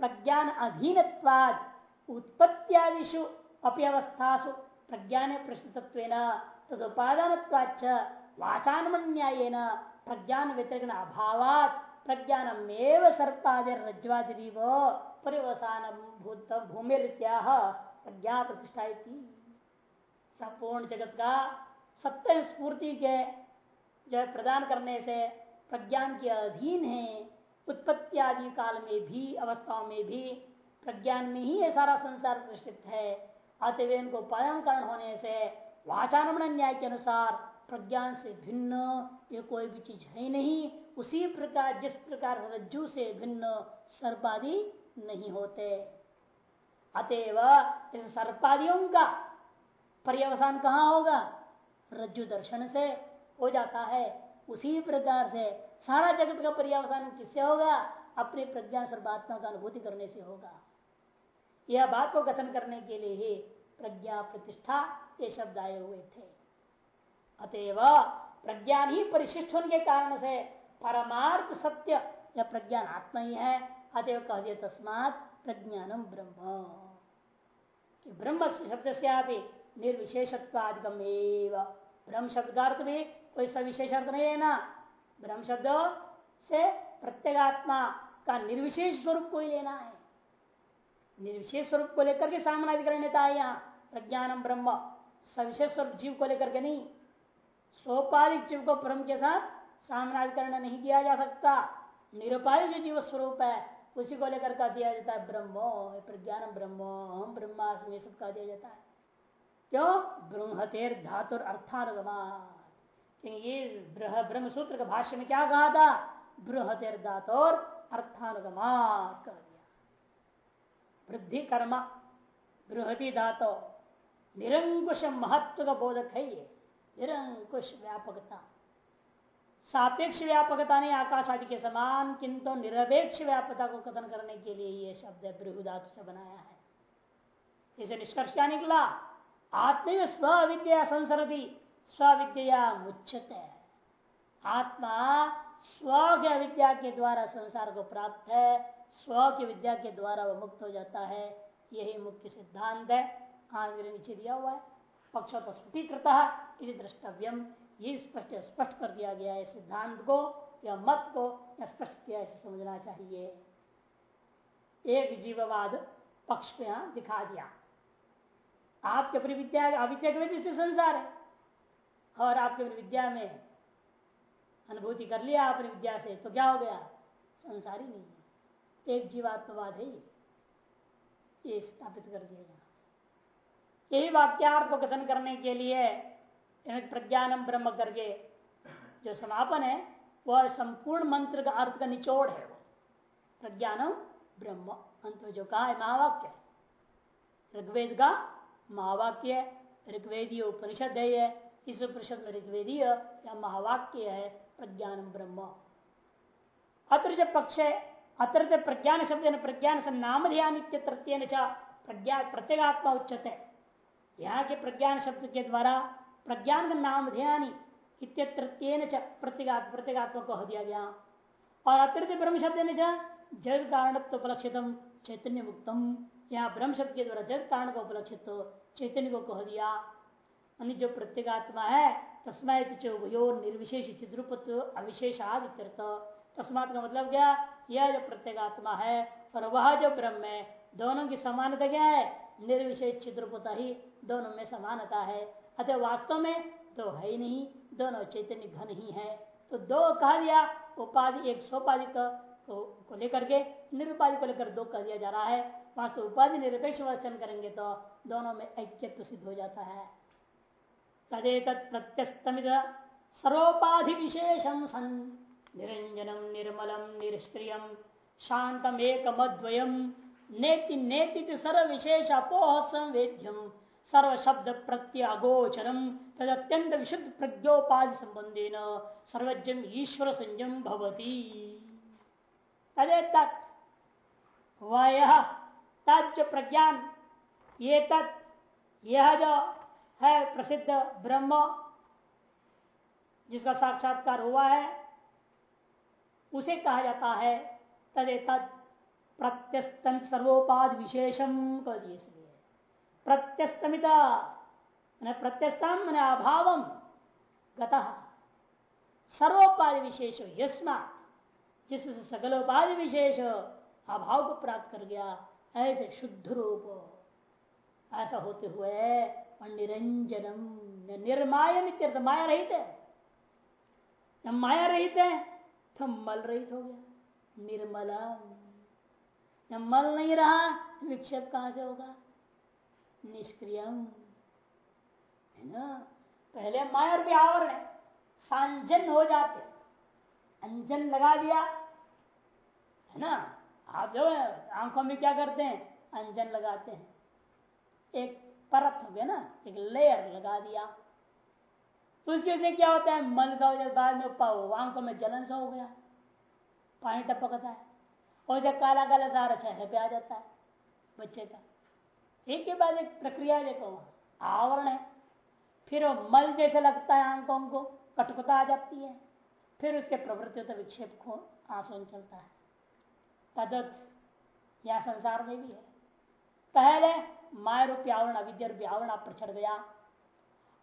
प्रज्ञान अधीन उत्पत्तियादिशु अप्यवस्थासु प्रज्ञान प्रश्नतत्व तदुपादान वाचान्याय प्रज्ञान व्यतिरिक्त अभाव प्रज्ञानमेव सर्पादि रज्वादिव परिवसान भूत भूमि प्रज्ञा प्रतिष्ठा संपूर्ण जगत का सत्य स्फूर्ति के जो प्रदान करने से प्रज्ञान के अधीन है उत्पत्ति आदि काल में भी अवस्थाओं में भी प्रज्ञान में ही ये सारा संसार प्रतिष्ठित है। अतवे इनको उपादान कारण होने से वाचान न्याय के अनुसार प्रज्ञान से भिन्न ये कोई भी चीज़ है नहीं। उसी प्रकार, जिस प्रकार रज्जु से भिन्न सर्पादि नहीं होते। अतएव इस सर्पादियों का पर्यवसान कहाँ होगा? रज्जु दर्शन से हो जाता है। उसी प्रकार से सारा जगत का पर्यावसान किससे होगा? अपने प्रज्ञा सर्वात्मा का अनुभूति करने से होगा। यह बात को कथन करने के लिए ही प्रज्ञा प्रतिष्ठा ये शब्द आए हुए थे। अतएव प्रज्ञान ही परिशिष्ट होने के कारण से परमार्थ सत्य यह प्रज्ञान आत्मा ही है। अतएव कह दिया तस्मात प्रज्ञानम ब्रह्म। ब्रह्म शब्द से निर्विशेषत्वादिकम ब्रह्म शब्द का अर्थ भी कोई सविशेष अर्थ नहीं है ना? ब्रह्म शब्द से प्रत्येगात्मा का निर्विशेष स्वरूप को ही लेना है। निर्विशेष स्वरूप को लेकर के सामनाधिकरण लेता है यहाँ, प्रज्ञानम ब्रह्म। सविशेष स्वरूप जीव को लेकर के नहीं। सोपाधिक जीव को ब्रह्म के साथ सामनाधिकरण नहीं किया जा सकता। निरुपाधिक जो जीव स्वरूप है, उसी को लेकर का दिया जाता है ब्रह्मो प्रज्ञानम ब्रह्मो हम ब्रह्मास्मि सब कहा दिया जाता है। क्यों? ब्रह्मतेर धातुर अर्थानुगमा ये ब्रह्म सूत्र के भाष्य में क्या कहा था? धातुर अर्थानुगमा कह दिया। वृद्धि कर्म, बृहति धातु निरंकुश महत्व का बोधक है ये। निरंकुश व्यापकता। सापेक्ष व्यापकता ने आकाश आदि के समान, किंतु निरपेक्ष व्यापकता को कथन करने के लिए यह शब्द बृहदातु से बनाया है। इसे निष्कर्ष क्या निकला? आत्म स्व विद्या संसरती। स्विद्या मुच्छत। आत्मा स्व के विद्या के द्वारा संसार को प्राप्त है, स्व की विद्या के द्वारा वह मुक्त हो जाता है। यही मुख्य सिद्धांत है। आगे नीचे दिया हुआ है। पक्ष तो स्फुटीकृत द्रष्टव्यम। ये स्पष्ट स्पष्ट कर दिया गया है सिद्धांत को या मत को या स्पष्ट किया इसे समझना चाहिए। एक जीववाद पक्ष को यहाँ दिखा दिया। आपके अपनी विद्या अविद्या की वजह से संसार है। और आपके विद्या में अनुभूति कर लिया अपनी विद्या से तो क्या हो गया? संसार ही नहीं है। एक जीवात्मवाद है ये। स्थापित कर दिया जाए यही वाक्यार्थ को कथन करने के लिए प्रज्ञानम ब्रह्म करके जो समापन है, वह संपूर्ण मंत्र का अर्थ का निचोड़ है वो। प्रज्ञानम ब्रह्म। अंत में जो कहा है, महावाक्य ऋग्वेद का महावाक्य ऋग्वेदीय उपनिषद है इस उपनिषद में ऋग्वेदीय या महावाक्य है, प्रज्ञान ब्रह्म। अत्र पक्ष है अत्र प्रज्ञान शब्द प्रज्ञान से नाम ध्यान तृतीय प्रज्ञा, प्रत्येगात्मा उच्चते यहाँ के प्रज्ञान शब्द के द्वारा प्रज्ञान का नाम ध्यान प्रत्येगात्मा को दिया गया। और अतिरिक्त ब्रह्म शब्द ने जग कारण उपलक्षित चैतन्य मुक्तम यहाँ ब्रह्म शब्द के द्वारा जग कारण को उपलक्षित, चैतन्य को कह दिया। जो प्रत्येगात्मा है, तस्मात निर्विशेष चिद्रुपत अविशेषाद तस्मात का मतलब क्या? यह जो प्रत्येगात्मा है और वह जो ब्रह्म है, दोनों की समानता क्या है? निर्विशेष चिद्रुपता ही दोनों में समानता है। अतः वास्तव में तो है ही नहीं, दोनों चैतन्य घन ही है। तो दो कह दिया, उपाधि एक सोपाधि को लेकर के, निरुपाधि को लेकर दो कह दिया जा रहा है। वास्तव उपाधि निरपेक्ष वचन करेंगे तो दोनों में ऐक्यत्व सिद्ध हो जाता है। तदेत प्रत्यस्तमित सर्वोपाधि विशेषम सन। निरंजनम निर्मलम निष्क्रिय शांतम एकमद्वयम नेति नेति सर्व विशेष अपोह संवेद्यम सर्व शब्द प्रत्यगोचरम तद अत्यंत विशुद्ध प्रज्ञोपाधि संबंधी न सर्वज्ञम ईश्वर संयम भवती। तदे तत् वह तज प्रज्ञान ये तत् यह जो है, प्रसिद्ध ब्रह्म, जिसका साक्षात्कार हुआ है, उसे कहा जाता है तदे तद प्रत्यस्तन सर्वोपाद विशेषम कर दिए इसलिए। प्रत्यस्तमिता प्रत्यस्तम मैंने अभावम गता। सर्वोपाधि विशेष यस्मा जिससे सकलोपाधि विशेष, अभाव को प्राप्त कर गया, ऐसे शुद्ध रूप। ऐसा होते हुए और निरंजनम निर्मायम माया रहित है जब माया रहित है तो मल रहित हो गया निर्मलम जब मल नहीं रहा विक्षेप कहाँ से होगा निष्क्रियम है ना पहले माया भी आवरण है सांजन हो जाते अंजन लगा दिया है ना आप जो आँखों में क्या करते हैं अंजन लगाते हैं एक परत हो गया ना, एक लेयर लगा दिया। तो वजह से क्या होता है? मन सा हो जाए बाद में आँखों में जलन सा हो गया। पानी टपकता है। और जब काला काला सारा चेहरे पे आ जाता है, बच्चे का। एक के बाद एक प्रक्रिया देखो, आवरण है। फिर वो मल जैसे लगता है आँखों को, कटुकता आ जाती है। फिर उसके प्रवृत्ति होता विक्षेप को आँसू चलता है। तदत यह संसार में भी है। पहले माय रूपी आवरण अविद्या रूपी आवरण आप पर चढ़ गया।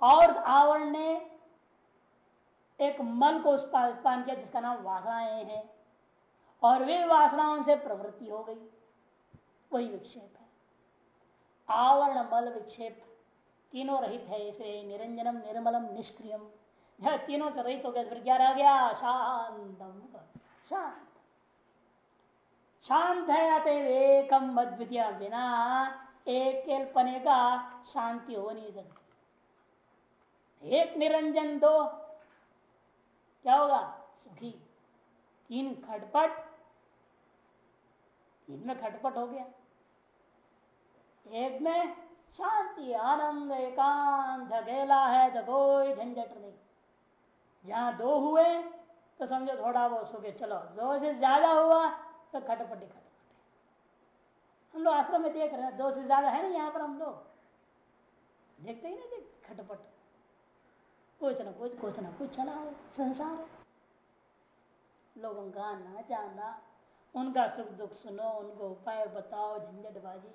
और आवरण ने एक मन को उत्पादन किया जिसका नाम वासनाएँ हैं। और वे वासनाओं से प्रवृत्ति हो गई। वही विक्षेप है। आवरण मल विक्षेप। तीनों रहित है इसे निरंजनम, निर्मलम, निष्क्रियम। तीनों से रहित हो गया फिर क्या रह गया? शांतम। शांत। शांत है अतएव एकम अद्वितीय बिना एक पने का शांति हो नहीं सकती। एक निरंजन दो, क्या होगा? सुखी तीन खटपट, तीन में खटपट हो गया। एक में शांति, आनंद, एकांत, अकेला है तो कोई झंझट नहीं। जहाँ दो हुए तो समझो थोड़ा बहुत सुखे चलो दो से ज़्यादा हुआ तो खटपटे खटपटे हम लोग आश्रम में देख रहे हैं दो से ज़्यादा है ना यहाँ पर हम लोग। देखते ही नहीं देख खटपट कुछ ना कुछ कुछ ना कुछ चला है, संसार। लोगों का आना जाना, उनका सुख दुख सुनो, उनको उपाय बताओ, झंझटबाजी।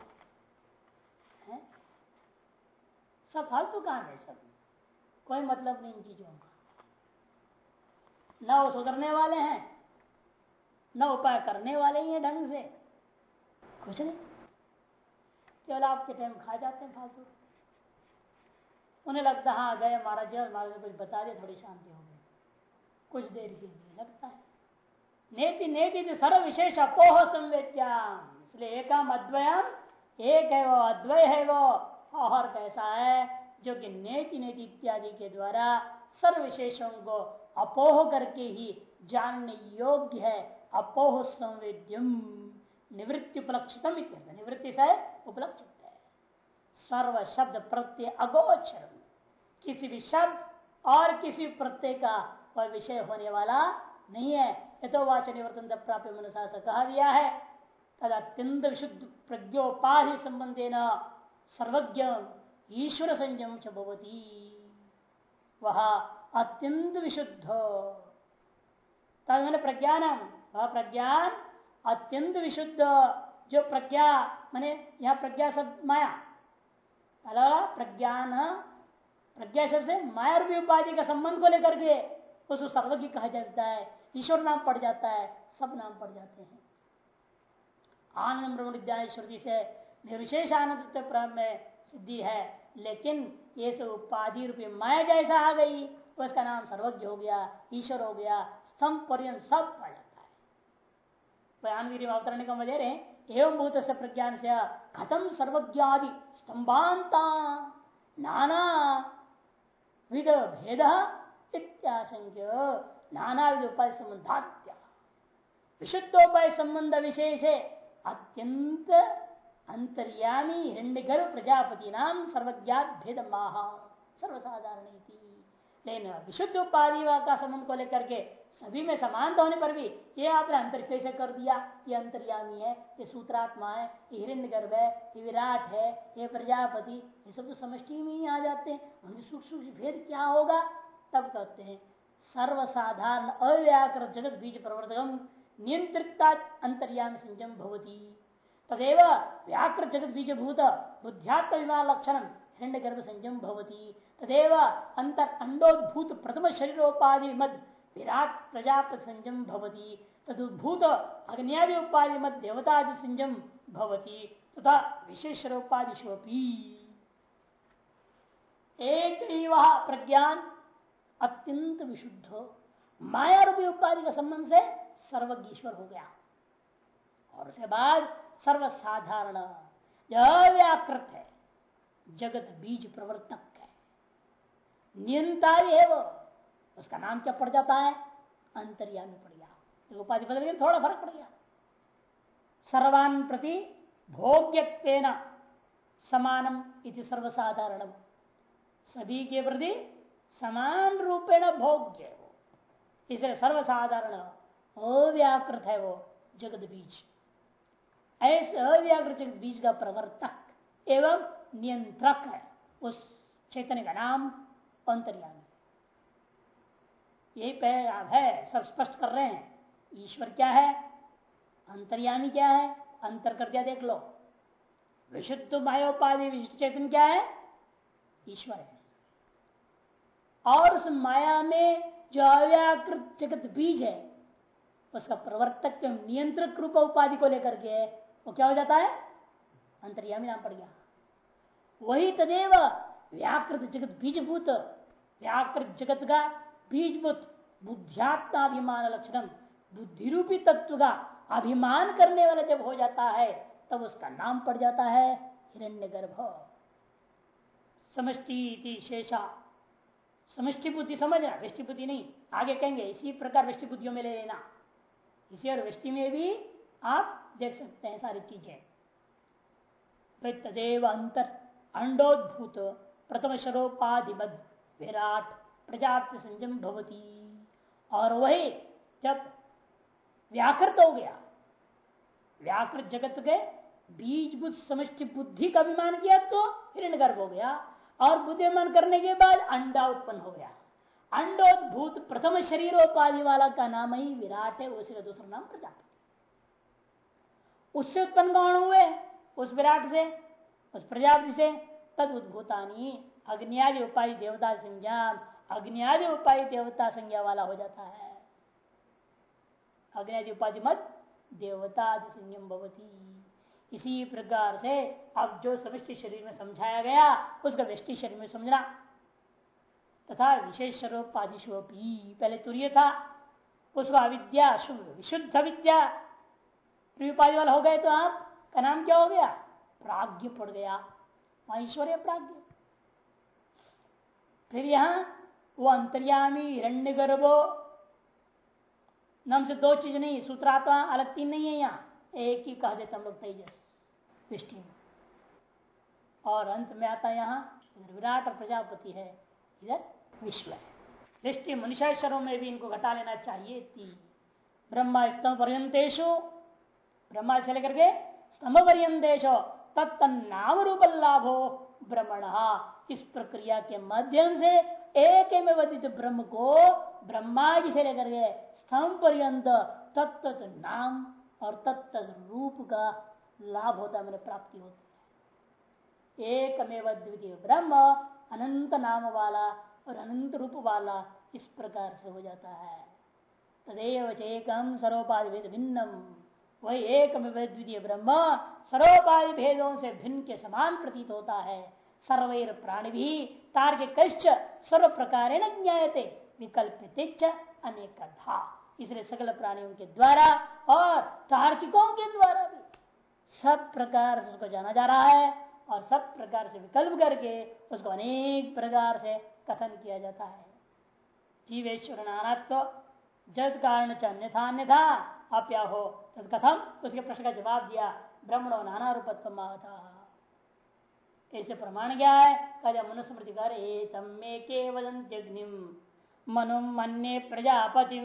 है? सब फालतू काम है सब। कोई मतलब नहीं इन चीज़ों का। न वो सुधरने वाले हैं न उपाय करने वाले ही हैं ढंग से। कुछ नहीं केवल आपके टाइम खा जाते हैं फालतू। उन्हें लगता हाँ गए महाराज महाराज ने कुछ बता दे थोड़ी शांति हो गई। कुछ देर के लिए लगता है। नेति नेति सर्व विशेष अपोह संवेद्या इसलिए एकम अद्वयम, एक है वो अद्वय है वो, और कैसा है? जो कि नेति नेति इत्यादि के द्वारा सर्व विशेषों को अपोह करके ही जानने योग्य है। अपोह संवेद्यम निवृत्ति उपलक्षितम निवृत्ति से उपलक्षित। है सर्व शब्द प्रत्यय अगोचर किसी भी शब्द और किसी प्रत्यय का वह विषय होने वाला नहीं है। यथोवाच निवर्तन प्राप्त मनसा से कहा दिया है। तद अत्यंत विशुद्ध प्रज्ञोपाधि संबंधे न सर्वज्ञ ईश्वर संयम च भवती। वह अत्यंत विशुद्ध तद प्रज्ञान। वह प्रज्ञान अत्यंत विशुद्ध, जो प्रज्ञा, माने यह प्रज्ञा शब्द माया। अलग प्रज्ञान, प्रज्ञा शब्द से माया रूपी उपाधि का संबंध को लेकर के उसको सर्वज्ञ कहा जाता है। ईश्वर नाम पड़ जाता है, सब नाम पड़ जाते हैं। आनंद ब्रह्म श्रुति से निर्विशेष आनंद में सिद्धि है, लेकिन ये सब उपाधि रूपी माया जैसा आ गई, उसका नाम सर्वज्ञ हो गया, ईश्वर हो गया, स्तंभ पर्यंत सब पड़ बयानगिरी अवतरण का मज़े रहे एवं भूत से प्रज्ञान से खत्म सर्वज्ञादि स्तंभांता नाना विध भेद इत्याशंक्य नाना विध उपाय संबंधात्या। विशुद्धोपाय संबंध विशेष अत्यंत अंतर्यामी हिरण्यगर्भ प्रजापति नाम सर्वज्ञात भेद माह सर्वसाधारण लेकिन विशुद्ध उपाधि का संबंध को लेकर के सभी में समानता होने पर भी ये आपने अंतर कैसे कर दिया? ये अंतर्यामी है, ये सूत्रात्मा है, ये हिरण्य गर्भ है, ये विराट है, ये प्रजापति, ये सब तो समष्टि में ही आ जाते हैं। सूक्ष्म भेद क्या होगा? तब कहते हैं, सर्वसाधारण अव्याकृत जगत बीज प्रवर्तक नियंत्रिता अंतर्यामी संयम भवती। तदेव व्याकृत जगत बीज भूत बुद्ध्यात्म विमान लक्षण हिरण्य गर्भ संयम भवती। तदेव अंतर अंडोद्भूत प्रथम शरीरोपाधि मद विराट प्रजापति संयम भवती। तदुद्भूत अग्नियादि उपाधि मद देवतादि संयम भवती। तथा विशेष रूपादिशोपी एक वह प्रज्ञान अत्यंत विशुद्ध माया रूपी उपाधि का संबंध से सर्वज्ञ हो गया और उसके बाद सर्वसाधारण। अव्याकृत है जगत बीज प्रवर्तक है। नियंता है वो उसका नाम क्या पड़ जाता है? अंतर्यामी पड़ गया। तो उपाधि बदल गया थोड़ा फ़र्क पड़ गया। सर्वान प्रति भोग्य समानम इति सर्वसाधारणम। सभी के प्रति समान रूपेण भोग्य वो। सर्वसाधारण अव्याकृत है वो जगत बीज। ऐसे अव्याकृत जगत बीज का प्रवर्तक एवं नियंत्रक है। उस चैतन्य का नाम अंतर्यामी। यही है, सब स्पष्ट कर रहे हैं। ईश्वर क्या है? अंतर्यामी क्या है? अंतर कर दिया देख लो। विशुद्ध मायोपाधि विशिष्ट चेतन क्या है? ईश्वर है। और उस माया में जो अव्याकृत जगत बीज है, उसका प्रवर्तक नियंत्रक रूप उपाधि को लेकर के वो क्या हो जाता है? अंतर्यामी नाम पड़ गया। वही तदेव व्याकृत जगत बीजभूत, व्याकृत जगत का बीजभूत बुद्धियात्माभिमान लक्षण बुद्धि रूपी तत्व का अभिमान करने वाला जब हो जाता है, तब उसका नाम पड़ जाता है हिरण्य गर्भ समष्टि शेषा। समष्टि बुद्धि समझना वृष्टि बुद्धि नहीं। आगे कहेंगे, इसी प्रकार वृष्टि बुद्धियों में ले लेना। इसी और वृष्टि में भी आप देख सकते हैं सारी चीज़ें। तदेव अंतर, अंडोद्भूत, प्रथम शरोपाधिबद्ध विराट। प्रजाप्त संयम भवती। और वही जब व्याकृत हो गया, व्याकृत जगत के बीज बुद्ध समष्टि बुद्धि का अभिमान किया तो हिरण गर्भ हो गया। और बुद्धिमान करने के बाद अंडा उत्पन्न हो गया। अंडोद्भूत प्रथम शरीरोपाधि वाला का नाम ही विराट है, उसी का दूसरा नाम प्रजापति। उससे उत्पन्न कौन हुए? उस विराट से, उस प्रजापति से। तद उद्भूतानी अग्नियादि उपाधि देवता संज्ञा अग्नियादि उपाय देवता संज्ञा वाला हो जाता है। अग्नि उपाधि मत देवता संयम भवती। इसी प्रकार से अब जो समष्टि शरीर में समझाया गया, उसका व्यष्टि शरीर में समझना। तथा विशेष स्वरूपाधिशोपी पहले तुरीय था, उसको अविद्या विशुद्ध विद्या उपाधि वाला हो गए तो आप, का नाम क्या हो गया? प्राग्ञ पड़ गया। ऐश्वर्य प्राग्ञ। फिर यहाँ वो अंतर्यामी हिरण्य गर्भो नाम से दो चीज़ नहीं, सूत्रात्मा अलग तीन नहीं है यहाँ। एक ही कह देते हम लोग तेजस, दृष्टि में। और अंत में आता यहाँ विराट और प्रजापति है, इधर विश्व है। दृष्टि मनुष्यरों में भी इनको घटा लेना चाहिए थी ब्रह्मा स्तंभ पर्यंतेशु ब्रह्मा से लेकर के स्तंभ पर्यंतेशो तत्नाम रूप लाभो भ्रमण इस प्रक्रिया के माध्यम से एक ब्रह्म को ब्रह्मा जी से लेकर के स्तंभ पर्यंत तत्त नाम और तत्त रूप का लाभ होता है, मैंने प्राप्ति होती है। एकमेव द्वितीय ब्रह्म, अनंत नाम वाला और अनंत रूप वाला इस प्रकार से हो जाता है। तदेव चेकम सर्वोपाधि भेद भिन्नम वही एक द्वितीय ब्रह्म सर्वोपाधि भेदों से भिन्न के समान प्रतीत होता है। सर्वैर प्राणी भी तार्किक सर्व प्रकार ज्ञाते विकल्पित अनेक इसलिए सकल प्राणियों के द्वारा और तार्किकों के द्वारा भी सब प्रकार से उसको जाना जा रहा है और सब प्रकार से विकल्प करके उसको अनेक प्रकार से कथन किया जाता है। जीवेश्वर नानात्व जद कारण अन्यथा अन्यथा अप्या हो तद कथम उसके प्रश्न का जवाब दिया। ब्रह्मणो नाना रूपत्व ऐसे प्रमाण क्या है? कद मनुस्मृति कर मनु मन्य प्रजापति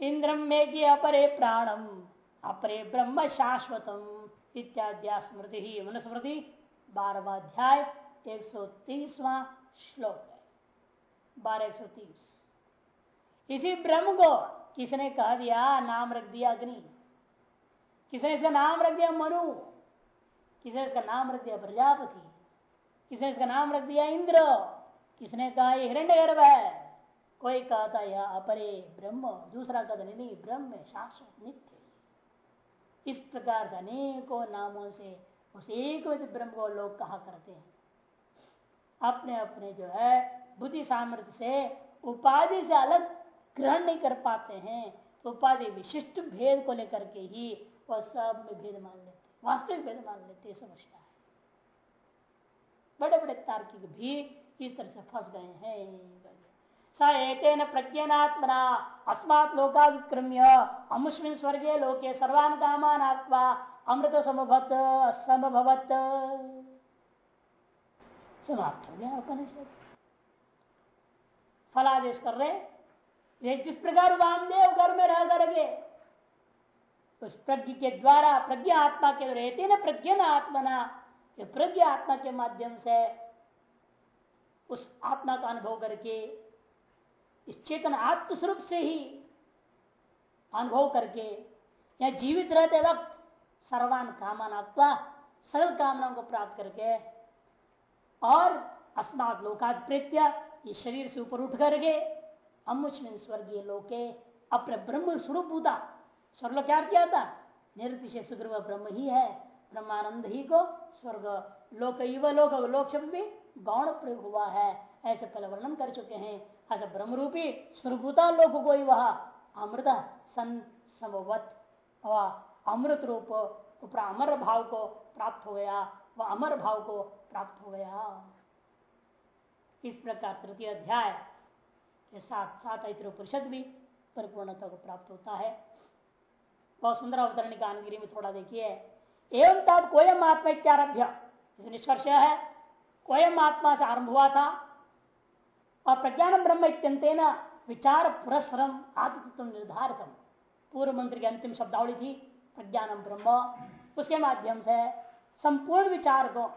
इंद्रम में के अपरे प्राणम अपरे ब्रह्म शाश्वतम इत्याद्या स्मृति ही मनुस्मृति बारहवा अध्याय एक सौ तीसवा श्लोक है। बारह एक सौ तीस। इसी ब्रह्म को किसने कह दिया? नाम रख दिया अग्नि। किसने इसका नाम रख दिया? मनु। किसने इसका नाम रख दिया? प्रजापति। किसने इसका नाम रख दिया? इंद्र। किसने कहा ये हिरण्य है? कोई कहता यह अपरे ब्रह्म, दूसरा कहता नहीं ब्रह्म शाश्वत, नित्य इस प्रकार से अनेकों नामों से उस एक ब्रह्म को लोग कहा करते हैं। अपने अपने जो है, बुद्धि सामर्थ्य से उपाधि से अलग ग्रहण नहीं कर पाते हैं तो उपाधि विशिष्ट भेद को लेकर के ही वह सब में भेद मान लेते वास्तविक भेद मान लेते समस्या है बड़े बड़े तार्किक भी इस तरह से फंस गए हैं। स एतेन प्रज्ञात्मना अस्मात् लोका विक्रम्य अमुष्मिन स्वर्गे लोके सर्वान कामान आत्मा अमृत समभत समभवत समाप्त हो गया उपनिषद। फलादेश कर रहे जिस प्रकार वामदेव घर में रह करके, उस प्रज्ञ के द्वारा, प्रज्ञा आत्मा के रहते न प्रज्ञा आत्मना प्रज्ञा आत्मा के माध्यम से उस आत्मा का अनुभव करके, इस चेतन आत्मस्वरूप से ही अनुभव करके, या जीवित रहते वक्त सर्वान कामान आपका सकल कामनाओं को प्राप्त करके, और अस्मात लोकात प्रेत्या ये शरीर से ऊपर उठ करके, अमुष्मिन स्वर्गीय लोके अपने ब्रह्म स्वरूप भूता स्वर्ग क्या किया था? सुग्रव ब्रह्म ही है। ब्रह्मानंद ही को स्वर्ग लोक लोक लोक शब्द भी गौण प्रयोग हुआ है। ऐसे पहले वर्णन कर चुके हैं। ऐसे ब्रह्म रूपी स्वरूपता लोक को वह अमृत सन समवत अमृत रूप अमर भाव को प्राप्त हो गया, वह अमर भाव को प्राप्त हो गया। इस प्रकार तृतीय अध्याय के साथ साथ परिषद भी परिपूर्णता को प्राप्त होता है। बहुत सुंदर अवतरण का अनुगिरी में थोड़ा देखिए। एवं तब कोयम आत्मा इत्यारभ्य। निष्कर्ष है, कोयम आत्मा से आरंभ हुआ था, और प्रज्ञान ब्रह्म इत्यंतेन विचार पुरस्सरम आत्मतत्व निर्धारित पूर्व मंत्र की अंतिम शब्दावली थी प्रज्ञानम ब्रह्म। उसके माध्यम से संपूर्ण विचार को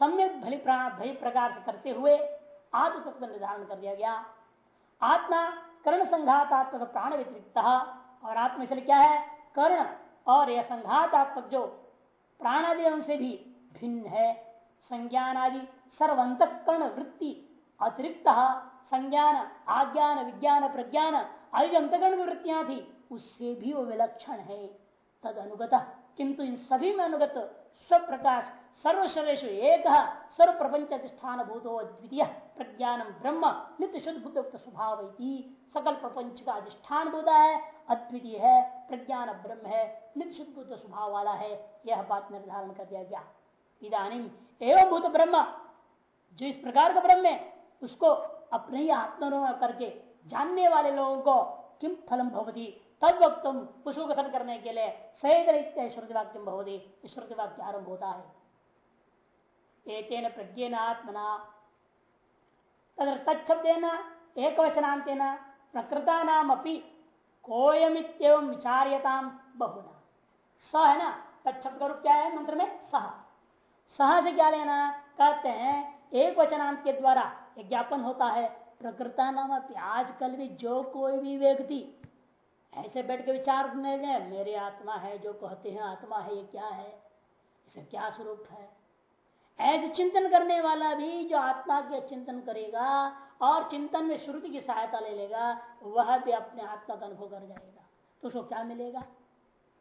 सम्यक भली भली प्रकार से करते हुए आत्म तत्व निर्धारण कर दिया गया। आत्मा कर्ण संघातात्मक प्राण व्यतिरिक्त, और आत्मा इसलिए क्या है? कर्ण और यह संघातात्मक जो प्राणादि से भी भिन्न है संज्ञान आदि सर्वंत कर्ण वृत्ति अतिरिक्त संज्ञान, आज्ञान, विज्ञान, प्रज्ञान, आदि जो अंतकरण वृत्तियाँ थी, उससे भी वो विलक्षण है। तद अनुगत किंतु इन सभी में अनुगत स्वप्रकाश सर्वशरेश एक सर्व प्रपंच अधिष्ठान भूतो अद्वितीय, प्रज्ञान ब्रह्म नित्य शुद्ध बुद्ध स्वभाव सकल प्रपंच का अधिष्ठान भूता है, अद्वितीय है, प्रज्ञान ब्रह्म है शुद्ध बुद्ध स्वभाव वाला है, यह बात निर्धारण कर दिया गया। इधानी एवं भूत ब्रह्म, जो इस प्रकार का ब्रह्म है, उसको अपने ही आत्मरोह करके जानने वाले लोगों को किम फलम भवती? तद वक्त उसको कथन करने के लिए सही श्रुति वाक्य भवती। श्रुति वाक्य आरंभ होता है। एतेन प्रज्ञेन आत्मना। तत्शब्देन एक वचनांतेन प्रकृता नाम अपनी कोयमित्यव विचार्यताम बहुना। स है ना? तत्शब्द रूप क्या है मंत्र में? सह सह से क्या लेना? कहते हैं, एक वचनांत के द्वारा ज्ञापन होता है प्रकृता नाम आजकल भी जो कोई भी व्यक्ति ऐसे बैठ के विचार करने मेरे आत्मा है, जो कहते हैं आत्मा है, ये क्या है? इसे क्या स्वरूप है? ऐसे चिंतन करने वाला भी जो आत्मा के चिंतन करेगा और चिंतन में श्रुति की सहायता ले लेगा, वह भी अपने आत्मा का अनुभव कर जाएगा। तो उसको क्या मिलेगा?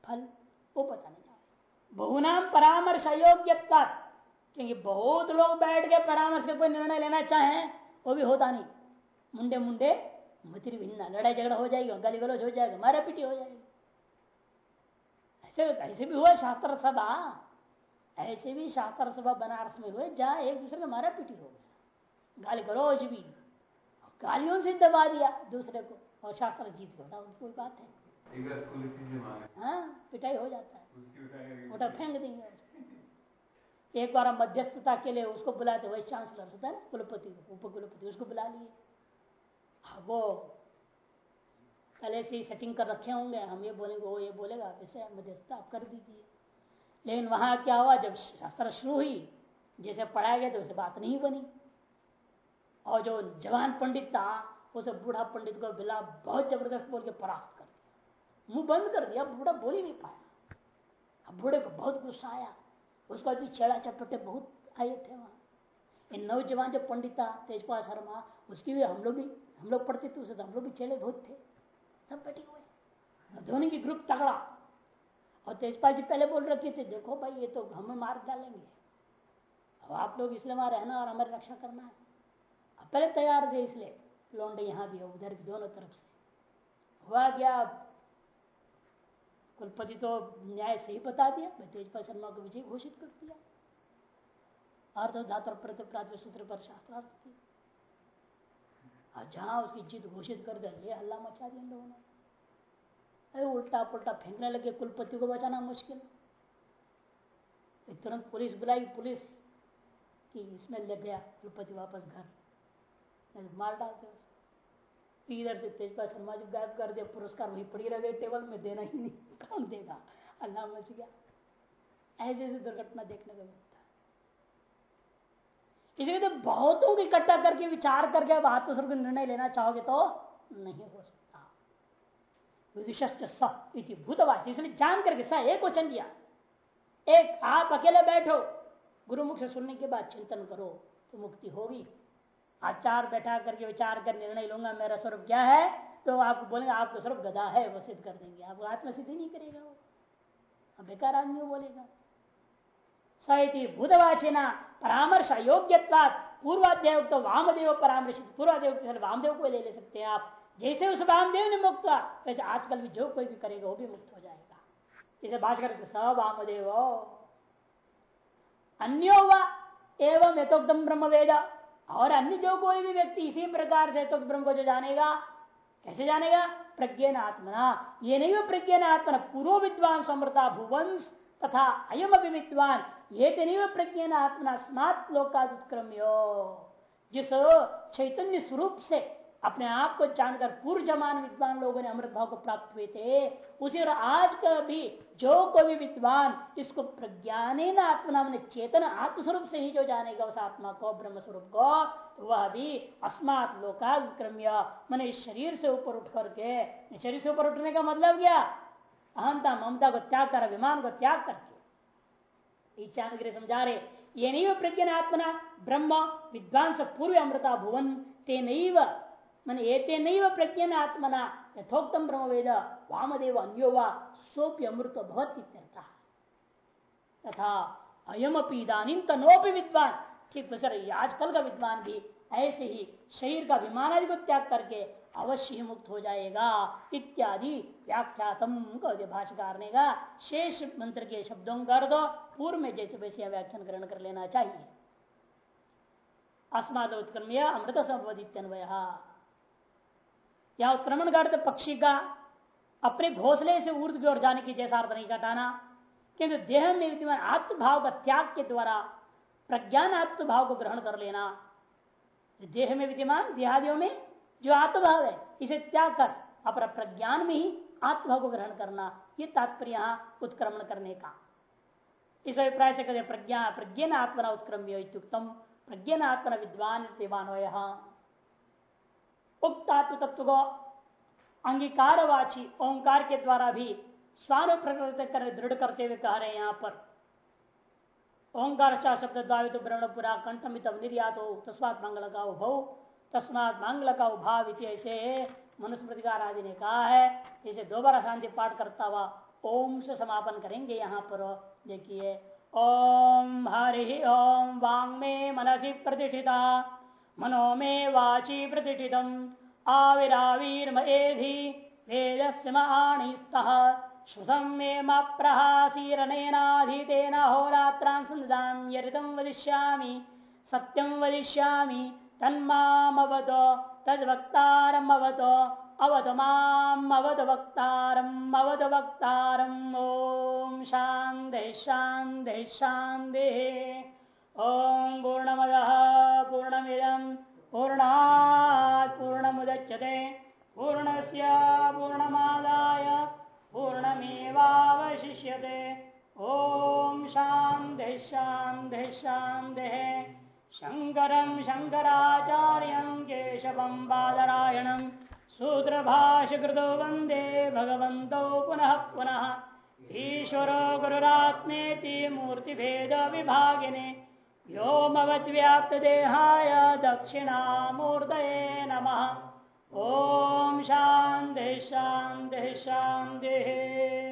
फल, वो पता नहीं जाएगा। बहुनाम परामर्श अयोग्य क्योंकि बहुत लोग बैठ के परामर्श के कोई निर्णय लेना चाहें, वो भी होता नहीं। मुंडे मुंडे मतिर भिन्ना। लड़ाई झगड़ा हो जाएगी गली गलोज हो जाएगा, मारा पीटी हो जाएगी। ऐसे ऐसे भी हुआ शास्त्र सभा। ऐसे भी शास्त्र सभा बनारस में हुए, जहाँ एक दूसरे का मारा पीटी हो गया। गाली गलोज भी। गालियों से दबा दिया दूसरे को। और शास्त्र जीत गया। उनकी कोई बात है? हाँ पिटाई हो जाता है। मोटा फेंक देंगे एक बार मध्यस्थता के लिए उसको बुलाते वाइस चांसलर होता है ना कुलपति उप कुलपति उसको बुला लिए। वो पहले से ही सेटिंग कर रखे होंगे। हम ये बोलेंगे वो ये बोलेगा वैसे मध्यस्थता आप कर दीजिए। लेकिन वहाँ क्या हुआ जब शास्त्र शुरू हुई जैसे पढ़ाया गया तो उसे बात नहीं बनी। और जो जवान पंडित था, उसे बूढ़ा पंडित को बिला बहुत ज़बरदस्त बोल के परास्त कर दिया। मुँह बंद कर दिया बूढ़ा बोल ही नहीं पाया। अब बूढ़े को बहुत गुस्सा आया। उसका जो छेड़ा चपटे बहुत आए थे वहाँ। नौजवान जो पंडित था, तेजपाल शर्मा, उसकी भी हम लोग भी, हम लोग पढ़ते थे, उसे तो हम लोग भी छेड़े बहुत थे। सब बैठे हुए धोनी की ग्रुप तगड़ा। और तेजपाल जी पहले बोल रखे थे, देखो भाई, ये तो हमें मार डालेंगे। अब आप लोग इसलिए वहाँ रहना और हमारी रक्षा करना है। पहले तैयार थे इसलिए लौंडे यहाँ भी हो उधर भी, दोनों तरफ़ से। हुआ क्या? कुलपति तो न्याय से ही बता दिया, मैं तेजपाल शर्मा को विजय घोषित कर दिया। अर्थ धातु सूत्र पर शास्त्रार्थ थी और जहाँ उसकी जीत घोषित कर दे दिया हल्ला मचा दिया लोगों ने। अरे उल्टा पुल्टा फेंकने लगे कुलपति को बचाना मुश्किल। तुरंत पुलिस बुलाई, पुलिस कि इसमें लग गया कुलपति वापस घर। मार डालते इधर से तेजपाल शर्मा जी गायब कर दिया, पुरस्कार वही पड़ी रह गए टेबल में देना ही नहीं, कौन देगा? अल्लाह मच गया ऐसे ऐसे दुर्घटना देखने को मिलता है। इसलिए तो बहुतों को इकट्ठा करके, विचार करके अब आत्मस्वरूप निर्णय लेना चाहोगे तो नहीं हो सकता। विशिष्ट भूतवाच, इसलिए जान करके स, एक वचन दिया। एक, आप अकेले बैठो, गुरुमुख से सुनने के बाद चिंतन करो तो मुक्ति होगी। आचार बैठा करके विचार कर निर्णय लूँगा, मेरा स्वरूप क्या है? तो आप बोलेंगे, आपका स्वरूप गदा है, वो सिद्ध कर देंगे। आपको आत्मसिद्धि नहीं करेगा वो। बेकार आदमी बोलेगा। सही भूतवाचिना परामर्श अयोग्य पूर्वाध्याय तो वामदेव परामर्श पूर्वाध्याय वामदेव को ले ले सकते हैं आप। जैसे उस वामदेव ने मुक्त हुआ, वैसे आजकल भी जो कोई भी करेगा, वो भी मुक्त हो जाएगा। जैसे भाषकर स वामदेव। अन्यो व एवं यथोक्तम ब्रह्म वेद और अन्य जो कोई भी व्यक्ति इसी प्रकार से तो ब्रह्म को जो जानेगा, कैसे जानेगा? प्रज्ञान आत्मना ये नहीं वो प्रज्ञान आत्मना पूर्व विद्वान समृता भुवंश तथा अयम विद्वान ये तो नहीं वो प्रज्ञान आत्मना स्मार्त लोकाद जिस चैतन्य स्वरूप से अपने आप को जानकर पूर्व जमान विद्वान लोगों ने अमृत भाव को प्राप्त हुए थे। उसी और आज का भी जो कोई भी विद्वान इसको प्रज्ञान आत्मा मैंने चेतन आत्मस्वरूप से ही जो जानेगा, उस आत्मा को ब्रह्म स्वरूप को तो वह भी अस्मात लोकाक्रम्य मैंने शरीर से ऊपर उठ करके शरीर से ऊपर उठने का मतलब क्या? अहंता ममता को त्याग कर, अभिमान को त्याग करके। इच्छा समझा रहे ये नहीं प्रज्ञान आत्मना, ब्रह्म, विद्वान से पूर्व अमृता भुवन ते नहीं मन एते नहीं वह प्रज्ञान आत्मना यथोक्तम ब्रह्म वेद वामदेव अन्यो वा सोप्य अमृत भवत तथा अयम अपी इधानीम तनोपि विद्वान, ठीक सर आजकल का विद्वान भी, ऐसे ही शरीर का विमान आदि को त्याग करके अवश्य ही मुक्त हो जाएगा, इत्यादि व्याख्यातम भाषाकार ने का शेष मंत्र के शब्दों कर दो पूर्व में जैसे वैसे व्याख्यान ग्रहण कर लेना चाहिए। अस्माद उत्क्रम अमृत संवदित्यन्वय या उत्क्रमण का अर्थ पक्षी का अपने घोसले से ऊर्द की ओर जाने की जैसा अर्थ नहीं घटाना किंतु देह में विद्यमान आत्मभाव का त्याग के द्वारा, प्रज्ञान आत्मभाव को ग्रहण कर लेना। देह में विद्यमान देहादियों में जो आत्मभाव है, इसे त्याग कर अपर प्रज्ञान में ही आत्मभाव को ग्रहण करना, ये तात्पर्य यहाँ उत्क्रमण करने का। इस अभिप्राय से कहते प्रज्ञा, प्रज्ञान आत्मना उत्क्रम्य प्रज्ञान आत्मना विद्वान उक्त आत्म तत्व को अंगीकारवाची ओंकार के द्वारा भी स्वान प्रकृत कर दृढ़ करते हुए कह रहे हैं यहाँ पर। ओंकार शब्द द्वावित ब्रह्म पुरा कंठमित निर्यात हो तस्मात मंगल का उभव तस्मात मंगल का उभाव ऐसे मनुस्मृतिकार आदि ने कहा है। इसे दोबारा शांति पाठ करता हुआ ओम से समापन करेंगे यहाँ पर। देखिए, ओम हरि ओम वांग में मनसी प्रतिष्ठिता। मनो मे वाची प्रतिष्ठित आविरावीर्मयेधि वेदस्य महाणिस्तः श्रुतं मे मप्रहासीरनेनाधीतेन होरात्रां सन्दां यरितं वदिष्यामि। सत्यं वदिष्यामि। तन्मामवत तद्वक्तारमवत। अवत माम अवत वक्तारम। अवत वक्तारम शांति शांति शांति ओम पूर्णमद पूर्णमिदम पूर्णात् पूर्णमुदच्यते पूर्णस्य पूर्णमादाय पूर्णमेवावशिष्यते। ओम शांति शांति शांति शङ्करं शङ्कराचार्यं केशवं बादरायणं सूत्रभाषकृतो वंदे भगवन्तौ पुनः पुनः। ईश्वरो गुरुरात्मेति मूर्तिभेदविभागिने व्योमवद्व्याप्तदेहाय दक्षिणामूर्तये नमः। ॐ शान्तिः शान्तिः शान्तिः।